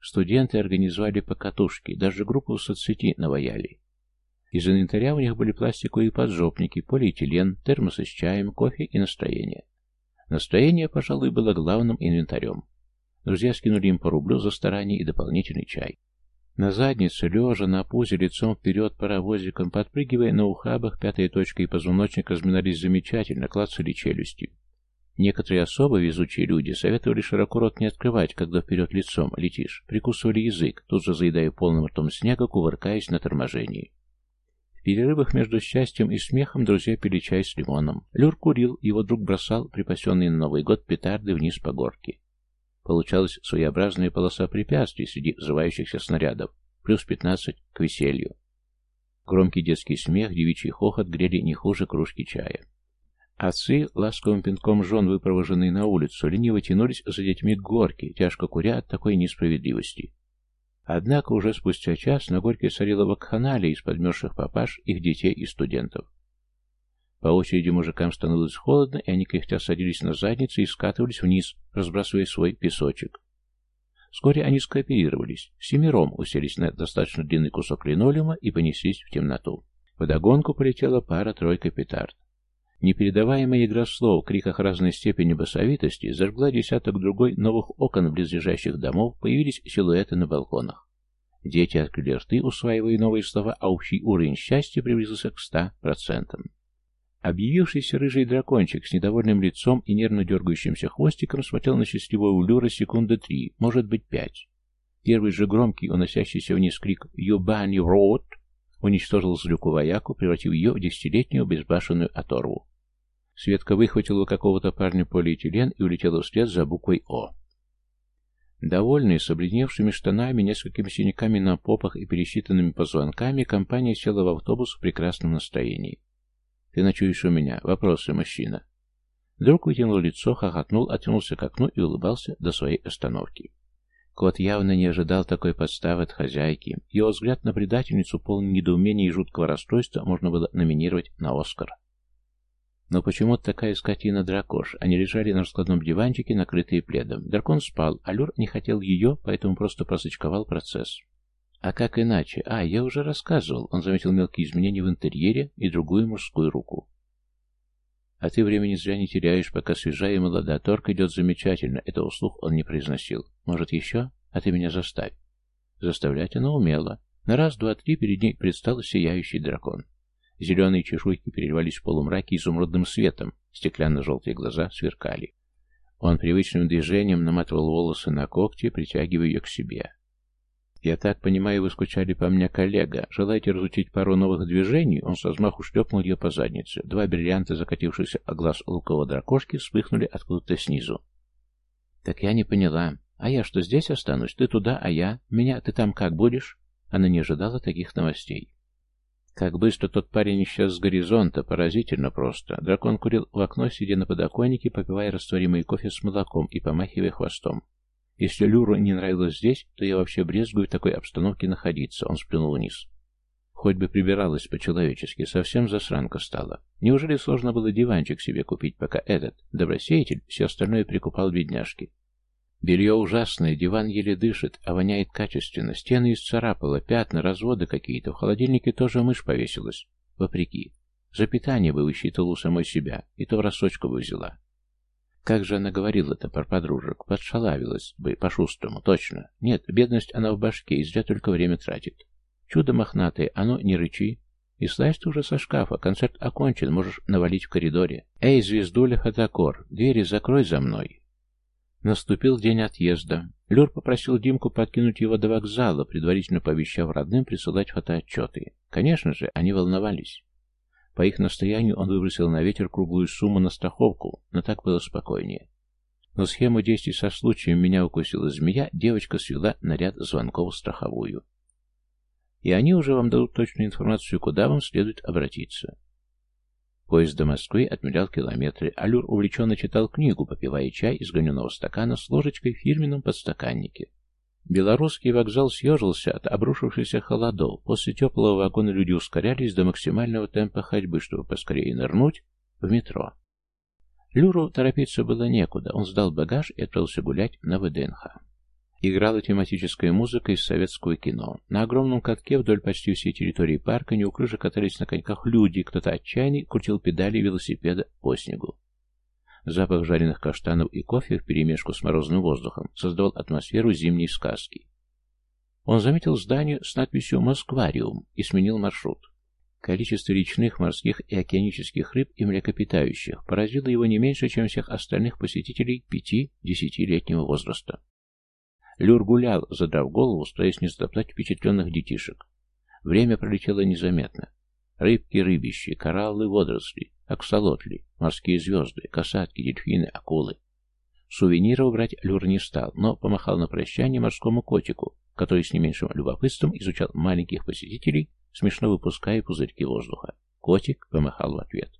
Студенты организовали покатушки, даже группу в соцсети наваяли. Из инвентаря у них были пластиковые поджопники, полиэтилен, термосы с чаем, кофе и настроение. Настроение, пожалуй, было главным инвентарем. Друзья скинули им по рублю за старание и дополнительный чай. На заднице, лежа на пузе, лицом вперед паровозиком, подпрыгивая на ухабах, пятая точка и позвоночник разминались замечательно, клацали челюсти. Некоторые особо везучие люди советовали широко рот не открывать, когда вперед лицом летишь, прикусывали язык, тут же заедая полным ртом снега, кувыркаясь на торможении. Перерывах между счастьем и смехом друзья пили чай с лимоном. Люр курил, его друг бросал припасенные на Новый год петарды вниз по горке. Получалась своеобразная полоса препятствий среди взрывающихся снарядов, плюс 15 к веселью. Громкий детский смех, девичий хохот грели не хуже кружки чая. Отцы, ласковым пинком жен, выпровоженные на улицу, лениво тянулись за детьми к горке, тяжко куря от такой несправедливости. Однако уже спустя час на горке царила вакханалия из подмерзших папаш, их детей и студентов. По очереди мужикам становилось холодно, и они кряхтя садились на задницы и скатывались вниз, разбрасывая свой песочек. Вскоре они скооперировались, семером уселись на достаточно длинный кусок линолеума и понеслись в темноту. Вдогонку полетела пара-тройка петард. Непередаваемая игра слов, криках разной степени басовитости, зажгла десяток другой новых окон близлежащих домов, появились силуэты на балконах. Дети открыли рты, усваивая новые слова, а общий уровень счастья приблизился к ста процентам. Объявившийся рыжий дракончик с недовольным лицом и нервно дергающимся хвостиком смотрел на счастливого Люра секунды три, может быть пять. Первый же громкий, уносящийся вниз крик «Юбани рот!» уничтожил злюку вояку, превратив ее в десятилетнюю безбашенную оторву. Светка выхватила у какого-то парня полиэтилен и улетела вслед за буквой «О». Довольный, с обледневшими штанами, несколькими синяками на попах и пересчитанными позвонками, компания села в автобус в прекрасном настроении. «Ты ночуешь у меня. Вопросы, мужчина». Друг вытянул лицо, хохотнул, отвернулся к окну и улыбался до своей остановки. Кот явно не ожидал такой подставы от хозяйки. Его взгляд на предательницу, полный недоумения и жуткого расстройства, можно было номинировать на «Оскар». Но почему-то такая скотина-дракош. Они лежали на раскладном диванчике, накрытые пледом. Дракон спал, а Люр не хотел ее, поэтому просто просочковал процесс. А как иначе? А, я уже рассказывал. Он заметил мелкие изменения в интерьере и другую мужскую руку. А ты времени зря не теряешь, пока свежая и молода. Торг идет замечательно. Это услуг он не произносил. Может, еще? А ты меня заставь. Заставлять она умела. На раз, два, три перед ней предстал сияющий дракон. Зеленые чешуйки переливались в полумраке изумрудным светом, стеклянно-желтые глаза сверкали. Он привычным движением наматывал волосы на когти, притягивая ее к себе. «Я так понимаю, вы скучали по мне, коллега. Желаете разучить пару новых движений?» Он со взмаху шлепнул ее по заднице. Два бриллианта, закатившиеся о глаз лукового дракошки, вспыхнули откуда-то снизу. «Так я не поняла. А я что, здесь останусь? Ты туда, а я? Меня ты там как будешь?» Она не ожидала таких новостей. Как быстро тот парень исчез с горизонта, поразительно просто. Дракон курил в окно, сидя на подоконнике, попивая растворимый кофе с молоком и помахивая хвостом. Если Люру не нравилось здесь, то я вообще брезгую в такой обстановке находиться. Он сплюнул вниз. Хоть бы прибиралась по-человечески, совсем засранка стала. Неужели сложно было диванчик себе купить, пока этот, добросеятель, все остальное прикупал бедняжки? Белье ужасное, диван еле дышит, а воняет качественно. Стены исцарапало, пятна, разводы какие-то. В холодильнике тоже мышь повесилась. Вопреки. За питание бы высчитывала у самой себя, и то в рассочку бы взяла. Как же она говорила-то про подружек? Подшалавилась бы, по-шустрому, точно. Нет, бедность она в башке, и зря только время тратит. Чудо мохнатое, оно не рычи. И слазь уже со шкафа, концерт окончен, можешь навалить в коридоре. Эй, звездуля Хатакор, двери закрой за мной. Наступил день отъезда. Люр попросил Димку подкинуть его до вокзала, предварительно пообещав родным присылать фотоотчеты. Конечно же, они волновались. По их настоянию он выбросил на ветер круглую сумму на страховку, но так было спокойнее. Но схему действий со случаем «меня укусила змея» девочка свела на ряд звонков страховую. И они уже вам дадут точную информацию, куда вам следует обратиться. Поезд до Москвы отмерял километры, а Люр увлеченно читал книгу, попивая чай из граненого стакана с ложечкой в фирменном подстаканнике. Белорусский вокзал съежился от обрушившихся холодов. После теплого вагона люди ускорялись до максимального темпа ходьбы, чтобы поскорее нырнуть в метро. Люру торопиться было некуда. Он сдал багаж и отправился гулять на ВДНХ. Играла тематическая музыка из советского кино. На огромном катке вдоль почти всей территории парка неуклюже катались на коньках люди, кто-то отчаянный крутил педали велосипеда по снегу. Запах жареных каштанов и кофе вперемешку с морозным воздухом создавал атмосферу зимней сказки. Он заметил здание с надписью «Москвариум» и сменил маршрут. Количество речных, морских и океанических рыб и млекопитающих поразило его не меньше, чем всех остальных посетителей пяти-десятилетнего возраста. Люр гулял, задрав голову, стараясь не затоптать впечатленных детишек. Время пролетело незаметно. Рыбки, рыбищи, кораллы, водоросли, аксолотли, морские звезды, касатки, дельфины, акулы. Сувениров брать Люр не стал, но помахал на прощание морскому котику, который с не меньшим любопытством изучал маленьких посетителей, смешно выпуская пузырьки воздуха. Котик помахал в ответ.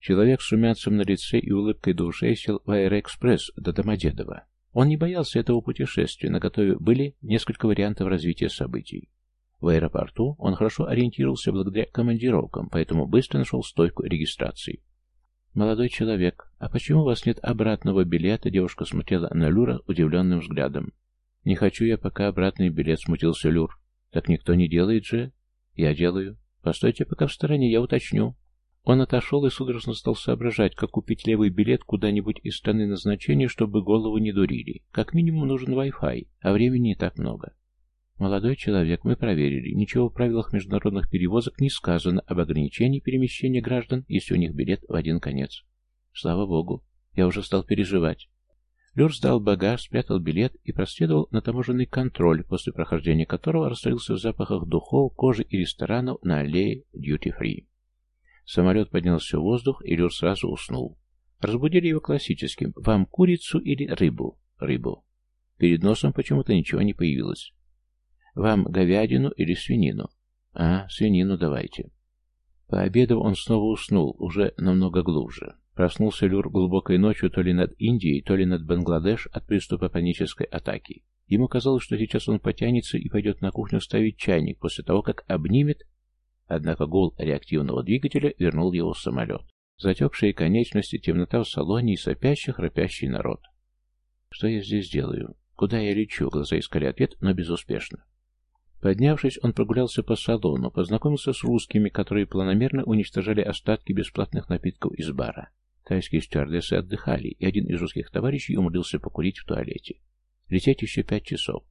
Человек с румянцем на лице и улыбкой души сел в аэроэкспресс до Домодедово. Он не боялся этого путешествия, на готове были несколько вариантов развития событий. В аэропорту он хорошо ориентировался благодаря командировкам, поэтому быстро нашел стойку регистрации. «Молодой человек, а почему у вас нет обратного билета?» Девушка смотрела на Люра удивленным взглядом. «Не хочу я пока обратный билет», — смутился Люр. «Так никто не делает же?» «Я делаю. Постойте пока в стороне, я уточню». Он отошел и судорожно стал соображать, как купить левый билет куда-нибудь из страны назначения, чтобы голову не дурили. Как минимум нужен Wi-Fi, а времени не так много. Молодой человек, мы проверили. Ничего в правилах международных перевозок не сказано об ограничении перемещения граждан, если у них билет в один конец. Слава богу. Я уже стал переживать. Люр сдал багаж, спрятал билет и проследовал на таможенный контроль, после прохождения которого растворился в запахах духов, кожи и ресторанов на аллее дьюти-фри. Самолет поднялся в воздух, и Люр сразу уснул. Разбудили его классическим «Вам курицу или рыбу?» «Рыбу». Перед носом почему-то ничего не появилось. «Вам говядину или свинину?» «А, свинину давайте». Пообедав, он снова уснул, уже намного глубже. Проснулся Люр глубокой ночью то ли над Индией, то ли над Бангладеш от приступа панической атаки. Ему казалось, что сейчас он потянется и пойдет на кухню ставить чайник после того, как обнимет Однако гул реактивного двигателя вернул его в самолет. Затекшие конечности, темнота в салоне и сопящий, храпящий народ. Что я здесь делаю? Куда я лечу? Глаза искали ответ, но безуспешно. Поднявшись, он прогулялся по салону, познакомился с русскими, которые планомерно уничтожали остатки бесплатных напитков из бара. Тайские стюардессы отдыхали, и один из русских товарищей умудрился покурить в туалете. Лететь еще пять часов.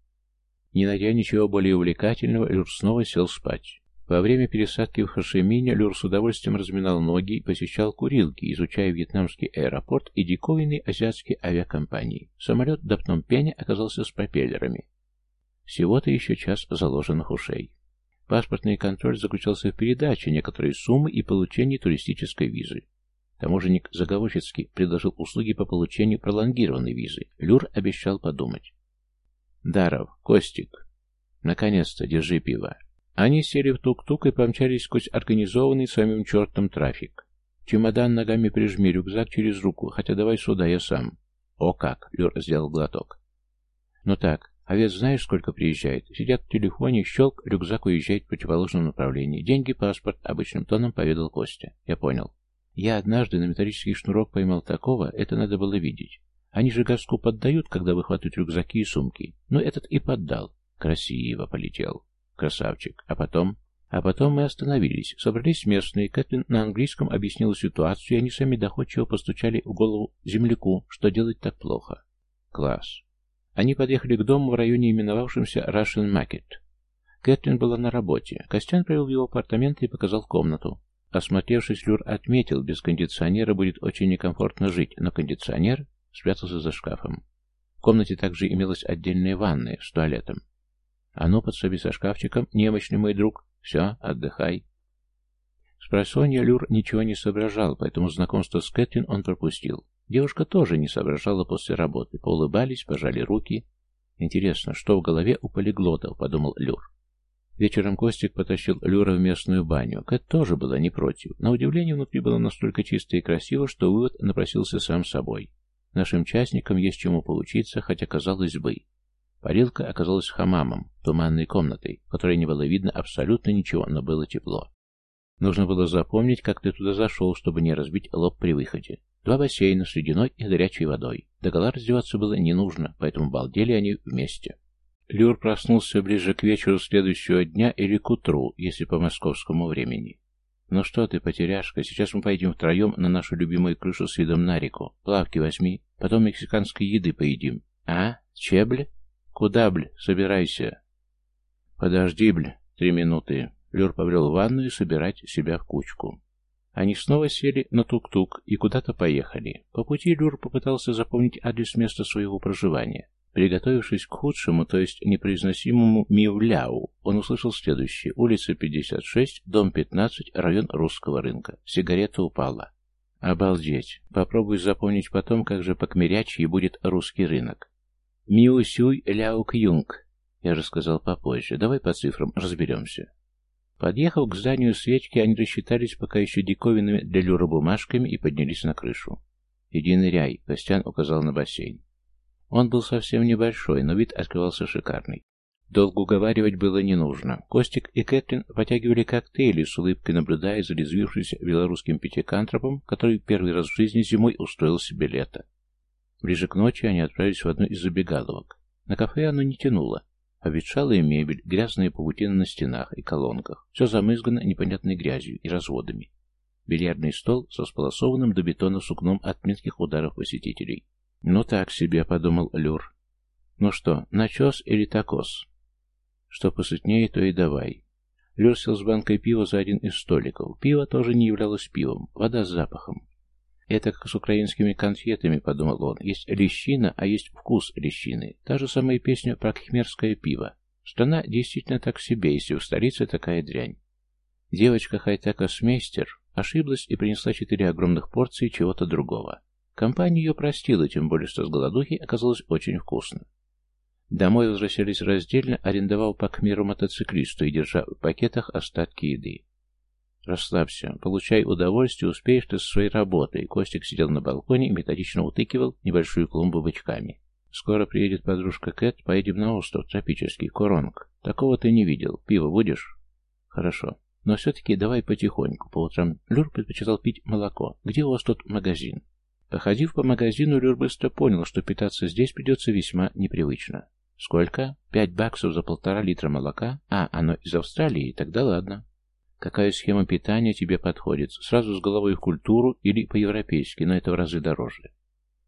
Не найдя ничего более увлекательного, Люр снова сел спать. Во время пересадки в Хашимине Люр с удовольствием разминал ноги и посещал курилки, изучая вьетнамский аэропорт и диковинные азиатские авиакомпании. Самолет до Пномпеня оказался с пропеллерами. Всего-то еще час заложенных ушей. Паспортный контроль заключался в передаче некоторой суммы и получении туристической визы. Таможенник заговорщицки предложил услуги по получению пролонгированной визы. Люр обещал подумать. «Даров, Костик, наконец-то, держи пиво. Они сели в тук-тук и помчались сквозь организованный самим чертом трафик. Чемодан ногами прижми, рюкзак через руку, хотя давай сюда, я сам. О как! Люр сделал глоток. Ну так, ведь знаешь, сколько приезжает? Сидят в телефоне, щелк, рюкзак уезжает в противоположном направлении. Деньги, паспорт, обычным тоном поведал Костя. Я понял. Я однажды на металлический шнурок поймал такого, это надо было видеть. Они же газку поддают, когда выхватывают рюкзаки и сумки. Но этот и поддал. Красиво полетел. Красавчик. А потом? А потом мы остановились. Собрались местные. Кэтлин на английском объяснила ситуацию, и они сами доходчиво постучали в голову земляку, что делать так плохо. Класс. Они подъехали к дому в районе, именовавшемся Russian Market. Кэтлин была на работе. Костян привел в его апартаменты и показал комнату. Осмотревшись, Люр отметил, без кондиционера будет очень некомфортно жить, но кондиционер спрятался за шкафом. В комнате также имелась отдельная ванная с туалетом. А ну, подсоби со шкафчиком, немощный мой друг. Все, отдыхай. С просонья Люр ничего не соображал, поэтому знакомство с Кэтлин он пропустил. Девушка тоже не соображала после работы. Поулыбались, пожали руки. Интересно, что в голове у полиглотов, подумал Люр. Вечером Костик потащил Люра в местную баню. Кэт тоже была не против. На удивление внутри было настолько чисто и красиво, что вывод напросился сам собой. Нашим частникам есть чему поучиться, хотя, казалось бы, Парилка оказалась хамамом, туманной комнатой, в которой не было видно абсолютно ничего, но было тепло. Нужно было запомнить, как ты туда зашел, чтобы не разбить лоб при выходе. Два бассейна с ледяной и горячей водой. Догола раздеваться было не нужно, поэтому балдели они вместе. Люр проснулся ближе к вечеру следующего дня или к утру, если по московскому времени. «Ну что ты, потеряшка, сейчас мы пойдем втроем на нашу любимую крышу с видом на реку. Плавки возьми, потом мексиканской еды поедим. А? Чебль?» «Куда, бль? Собирайся». «Подожди, бль, три минуты». Люр побрел в ванную собирать себя в кучку. Они снова сели на тук-тук и куда-то поехали. По пути Люр попытался запомнить адрес места своего проживания. Приготовившись к худшему, то есть непроизносимому мивляу, он услышал следующее. Улица 56, дом 15, район русского рынка. Сигарета упала. Обалдеть. Попробуй запомнить потом, как же по-кмерячьи будет русский рынок. Миусюй Ляук Юнг. Я же сказал попозже. Давай по цифрам разберемся. Подъехав к зданию свечки, они рассчитались пока еще диковинными для Люра бумажками и поднялись на крышу. «Иди ныряй», — Костян указал на бассейн. Он был совсем небольшой, но вид открывался шикарный. Долго уговаривать было не нужно. Костик и Кэтрин потягивали коктейли, с улыбкой наблюдая за резвившимся белорусским пятикантропом, который первый раз в жизни зимой устроил себе лето. Ближе к ночи они отправились в одну из забегаловок. На кафе оно не тянуло. Обветшалая мебель, грязные паутины на стенах и колонках. Все замызгано непонятной грязью и разводами. Бильярдный стол со сполосованным до бетона сукном от метких ударов посетителей. «Ну так себе», — подумал Люр. «Ну что, начес или такос?» Что посытнее, то и давай. Лёр сел с банкой пива за один из столиков. Пиво тоже не являлось пивом, вода с запахом. Это как с украинскими конфетами, подумал он. Есть лещина, а есть вкус лещины. Та же самая песня про кхмерское пиво. Страна действительно так себе, если в столице такая дрянь. Девочка Хайтака Смейстер ошиблась и принесла четыре огромных порции чего-то другого. Компания ее простила, тем более, что с голодухи оказалось очень вкусно. Домой возвращались раздельно, арендовал по Кмиру мотоциклисту и держа в пакетах остатки еды. «Расслабься, получай удовольствие, успеешь ты со своей работой». Костик сидел на балконе и методично утыкивал небольшую клумбу бычками. «Скоро приедет подружка Кэт, поедем на остров тропический, Коронг. Такого ты не видел. Пиво будешь?» «Хорошо. Но все-таки давай потихоньку. По утрам Люр предпочитал пить молоко. Где у вас тут магазин?» Походив по магазину, Люр быстро понял, что питаться здесь придется весьма непривычно. Сколько? Пять баксов за полтора литра молока? А, оно из Австралии? Тогда ладно. Какая схема питания тебе подходит? Сразу с головой в культуру или по-европейски, но это в разы дороже.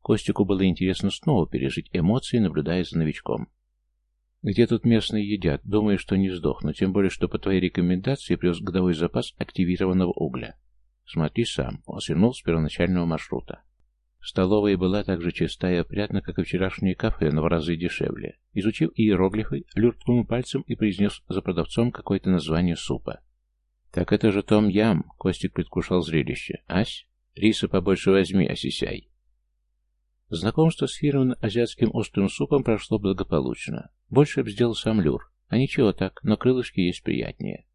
Костику было интересно снова пережить эмоции, наблюдая за новичком. Где тут местные едят? Думаю, что не сдохну, тем более, что по твоей рекомендации привез годовой запас активированного угля. Смотри сам. Он свернул с первоначального маршрута. Столовая была так же чистая и опрятна, как и вчерашнее кафе, но в разы дешевле. Изучив иероглифы, Люр ткнул пальцем и произнес за продавцом какое-то название супа. «Так это же Том Ям!» — Костик предвкушал зрелище. «Ась, риса побольше возьми, осисяй!» Знакомство с фирменным азиатским острым супом прошло благополучно. Больше б сделал сам Люр. А ничего так, но крылышки есть приятнее.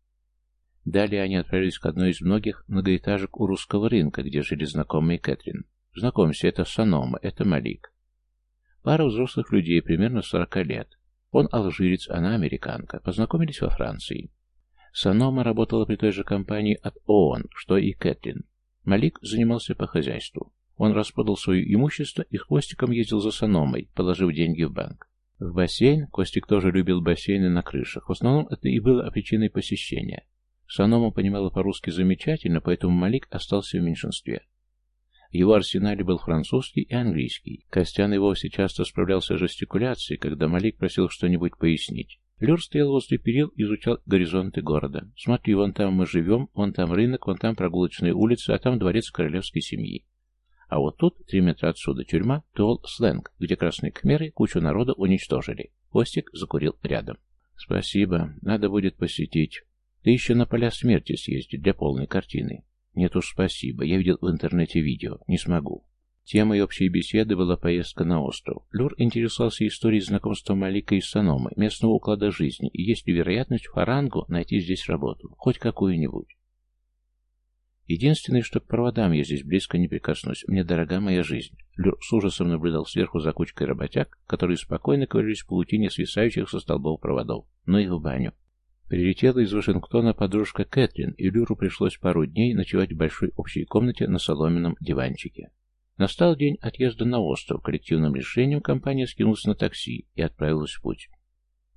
Далее они отправились к одной из многих многоэтажек у русского рынка, где жили знакомые Кэтрин. Знакомься, это Санома, это Малик. Пара взрослых людей, примерно 40 лет. Он алжирец, она американка. Познакомились во Франции. Санома работала при той же компании от ООН, что и Кэтлин. Малик занимался по хозяйству. Он распродал свое имущество и хвостиком ездил за Саномой, положив деньги в банк. В бассейн, Костик тоже любил бассейны на крышах, в основном это и было причиной посещения. Санома понимала по-русски замечательно, поэтому Малик остался в меньшинстве. В его арсенале был французский и английский. Костян и вовсе часто справлялся с жестикуляцией, когда Малик просил что-нибудь пояснить. Люр стоял возле перил и изучал горизонты города. «Смотри, вон там мы живем, вон там рынок, вон там прогулочные улицы, а там дворец королевской семьи. А вот тут, три метра отсюда, тюрьма Туол Сленг, где красные кхмеры кучу народа уничтожили». Костик закурил рядом. «Спасибо, надо будет посетить. Ты еще на поля смерти съезди для полной картины. Нет уж, спасибо. Я видел в интернете видео. Не смогу. Темой общей беседы была поездка на остров. Люр интересовался историей знакомства Малика и Саномы, местного уклада жизни, и есть ли вероятность Фарангу найти здесь работу, хоть какую-нибудь. Единственное, что к проводам я здесь близко не прикоснусь. Мне дорога моя жизнь. Люр с ужасом наблюдал сверху за кучкой работяг, которые спокойно ковырялись в паутине свисающих со столбов проводов. Ну и в баню. Прилетела из Вашингтона подружка Кэтрин, и Люру пришлось пару дней ночевать в большой общей комнате на соломенном диванчике. Настал день отъезда на остров. Коллективным решением компания скинулась на такси и отправилась в путь.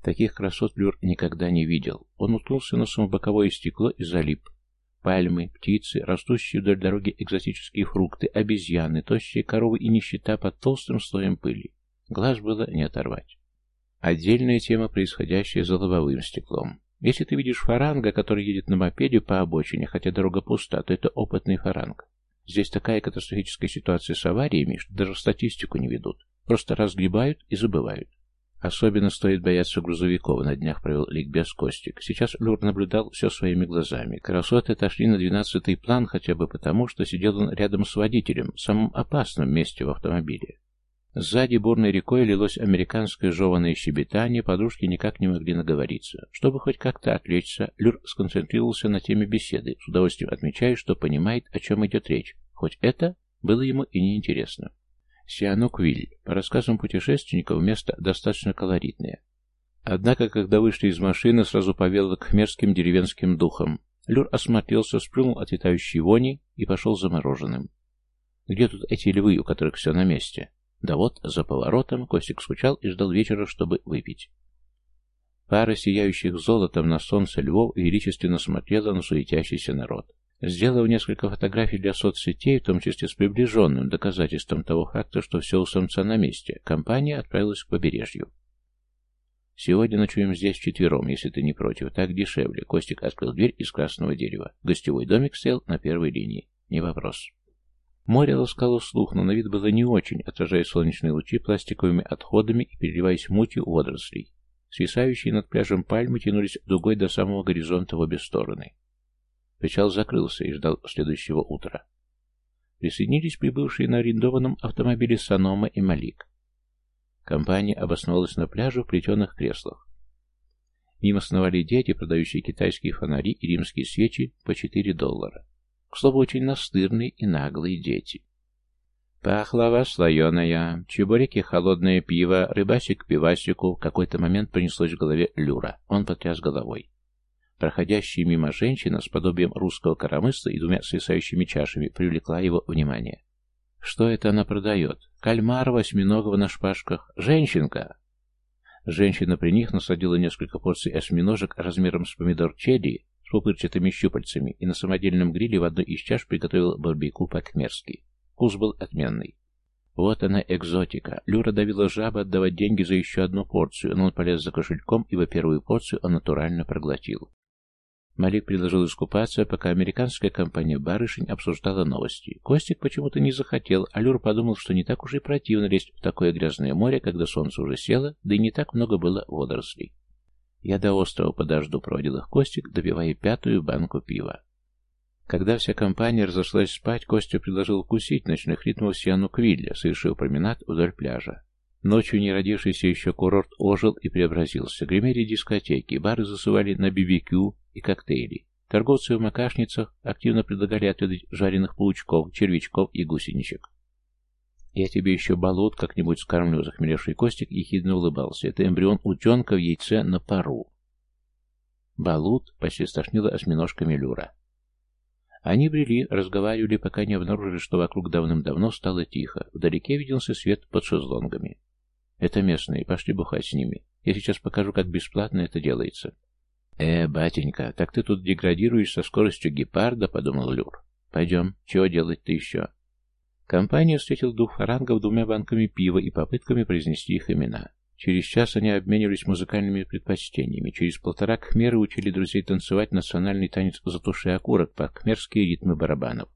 Таких красот Люр никогда не видел. Он уткнулся носом в боковое стекло и залип. Пальмы, птицы, растущие вдоль дороги экзотические фрукты, обезьяны, тощие коровы и нищета под толстым слоем пыли. Глаз было не оторвать. Отдельная тема, происходящая за лобовым стеклом. Если ты видишь фаранга, который едет на мопеде по обочине, хотя дорога пуста, то это опытный фаранг. Здесь такая катастрофическая ситуация с авариями, что даже статистику не ведут. Просто разгребают и забывают. Особенно стоит бояться грузовиков, на днях провел ликбез Костик. Сейчас Люр наблюдал все своими глазами. Красоты отошли на двенадцатый план хотя бы потому, что сидел он рядом с водителем, в самом опасном месте в автомобиле. Сзади бурной рекой лилось американское жеванное щебетание, подружки никак не могли наговориться. Чтобы хоть как-то отвлечься, Люр сконцентрировался на теме беседы, с удовольствием отмечая, что понимает, о чем идет речь, хоть это было ему и неинтересно. Сиануквиль. По рассказам путешественников, место достаточно колоритное. Однако, когда вышли из машины, сразу повело к мерзким деревенским духам. Люр осмотрелся, сплюнул от летающей вони и пошел за мороженым. Где тут эти львы, у которых все на месте? Да вот, за поворотом Костик скучал и ждал вечера, чтобы выпить. Пара сияющих золотом на солнце львов величественно смотрела на суетящийся народ. Сделав несколько фотографий для соцсетей, в том числе с приближенным доказательством того факта, что все у самца на месте, компания отправилась к побережью. «Сегодня ночуем здесь вчетвером, если ты не против. Так дешевле». Костик открыл дверь из красного дерева. Гостевой домик стоял на первой линии. Не вопрос. Море ласкало слух, но на вид было не очень, отражая солнечные лучи пластиковыми отходами и переливаясь мутью водорослей. Свисающие над пляжем пальмы тянулись дугой до самого горизонта в обе стороны. Причал закрылся и ждал следующего утра. Присоединились прибывшие на арендованном автомобиле Санома и Малик. Компания обосновалась на пляже в плетеных креслах. Мимо сновали дети, продающие китайские фонари и римские свечи по 4 доллара. К слову, очень настырные и наглые дети. Пахлава слоеная, чебуреки холодное пиво, рыбасик пивасику. В какой-то момент принеслось в голове Люра. Он потряс головой. Проходящая мимо женщина с подобием русского коромысла и двумя свисающими чашами привлекла его внимание. Что это она продает? Кальмар восьминогого на шпажках. Женщинка! Женщина при них насадила несколько порций осьминожек размером с помидор чили с пупырчатыми щупальцами и на самодельном гриле в одной из чаш приготовила барбекю по-кхмерски. Вкус был отменный. Вот она экзотика. Люра давила жаба отдавать деньги за еще одну порцию, но он полез за кошельком, ибо первую порцию он натурально проглотил. Малик предложил искупаться, пока американская компания «Барышень» обсуждала новости. Костик почему-то не захотел, а Люр подумал, что не так уж и противно лезть в такое грязное море, когда солнце уже село, да и не так много было водорослей. Я до острова подожду, проводил их Костик, добивая пятую банку пива. Когда вся компания разошлась спать, Костя предложил вкусить ночных ритмов Сиану Квилля, совершив променад вдоль пляжа. Ночью не родившийся еще курорт ожил и преобразился. Гремели дискотеки, бары засували на BBQ и коктейли. Торговцы в макашницах активно предлагали отведать жареных паучков, червячков и гусеничек. «Я тебе еще болот как-нибудь скормлю», — захмелевший Костик ехидно улыбался. «Это эмбрион утенка в яйце на пару». Балут почти стошнило осьминожками люра. Они брели, разговаривали, пока не обнаружили, что вокруг давным-давно стало тихо. Вдалеке виделся свет под шезлонгами. Это местные, пошли бухать с ними. Я сейчас покажу, как бесплатно это делается. Э, батенька, так ты тут деградируешь со скоростью гепарда, подумал Люр. Пойдем, чего делать-то еще? Компания встретила двух фарангов двумя банками пива и попытками произнести их имена. Через час они обменивались музыкальными предпочтениями. Через полтора кхмеры учили друзей танцевать национальный танец «Затуши окурок» по кхмерские ритмы барабанов.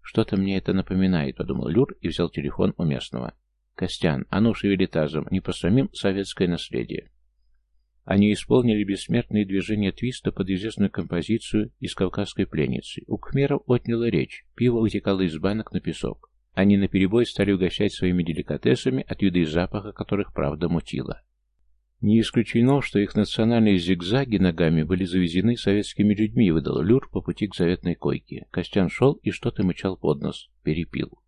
«Что-то мне это напоминает», — подумал Люр и взял телефон у местного. «Костян, а ну шевели тазом, не посрамим советское наследие». Они исполнили бессмертные движения твиста под известную композицию из «Кавказской пленницы». У кхмеров отняла речь, пиво вытекало из банок на песок. Они наперебой стали угощать своими деликатесами, от вида и запаха которых правда мутило. Не исключено, что их национальные зигзаги ногами были завезены советскими людьми, выдал Люр по пути к заветной койке. Костян шел и что-то мычал под нос. Перепил.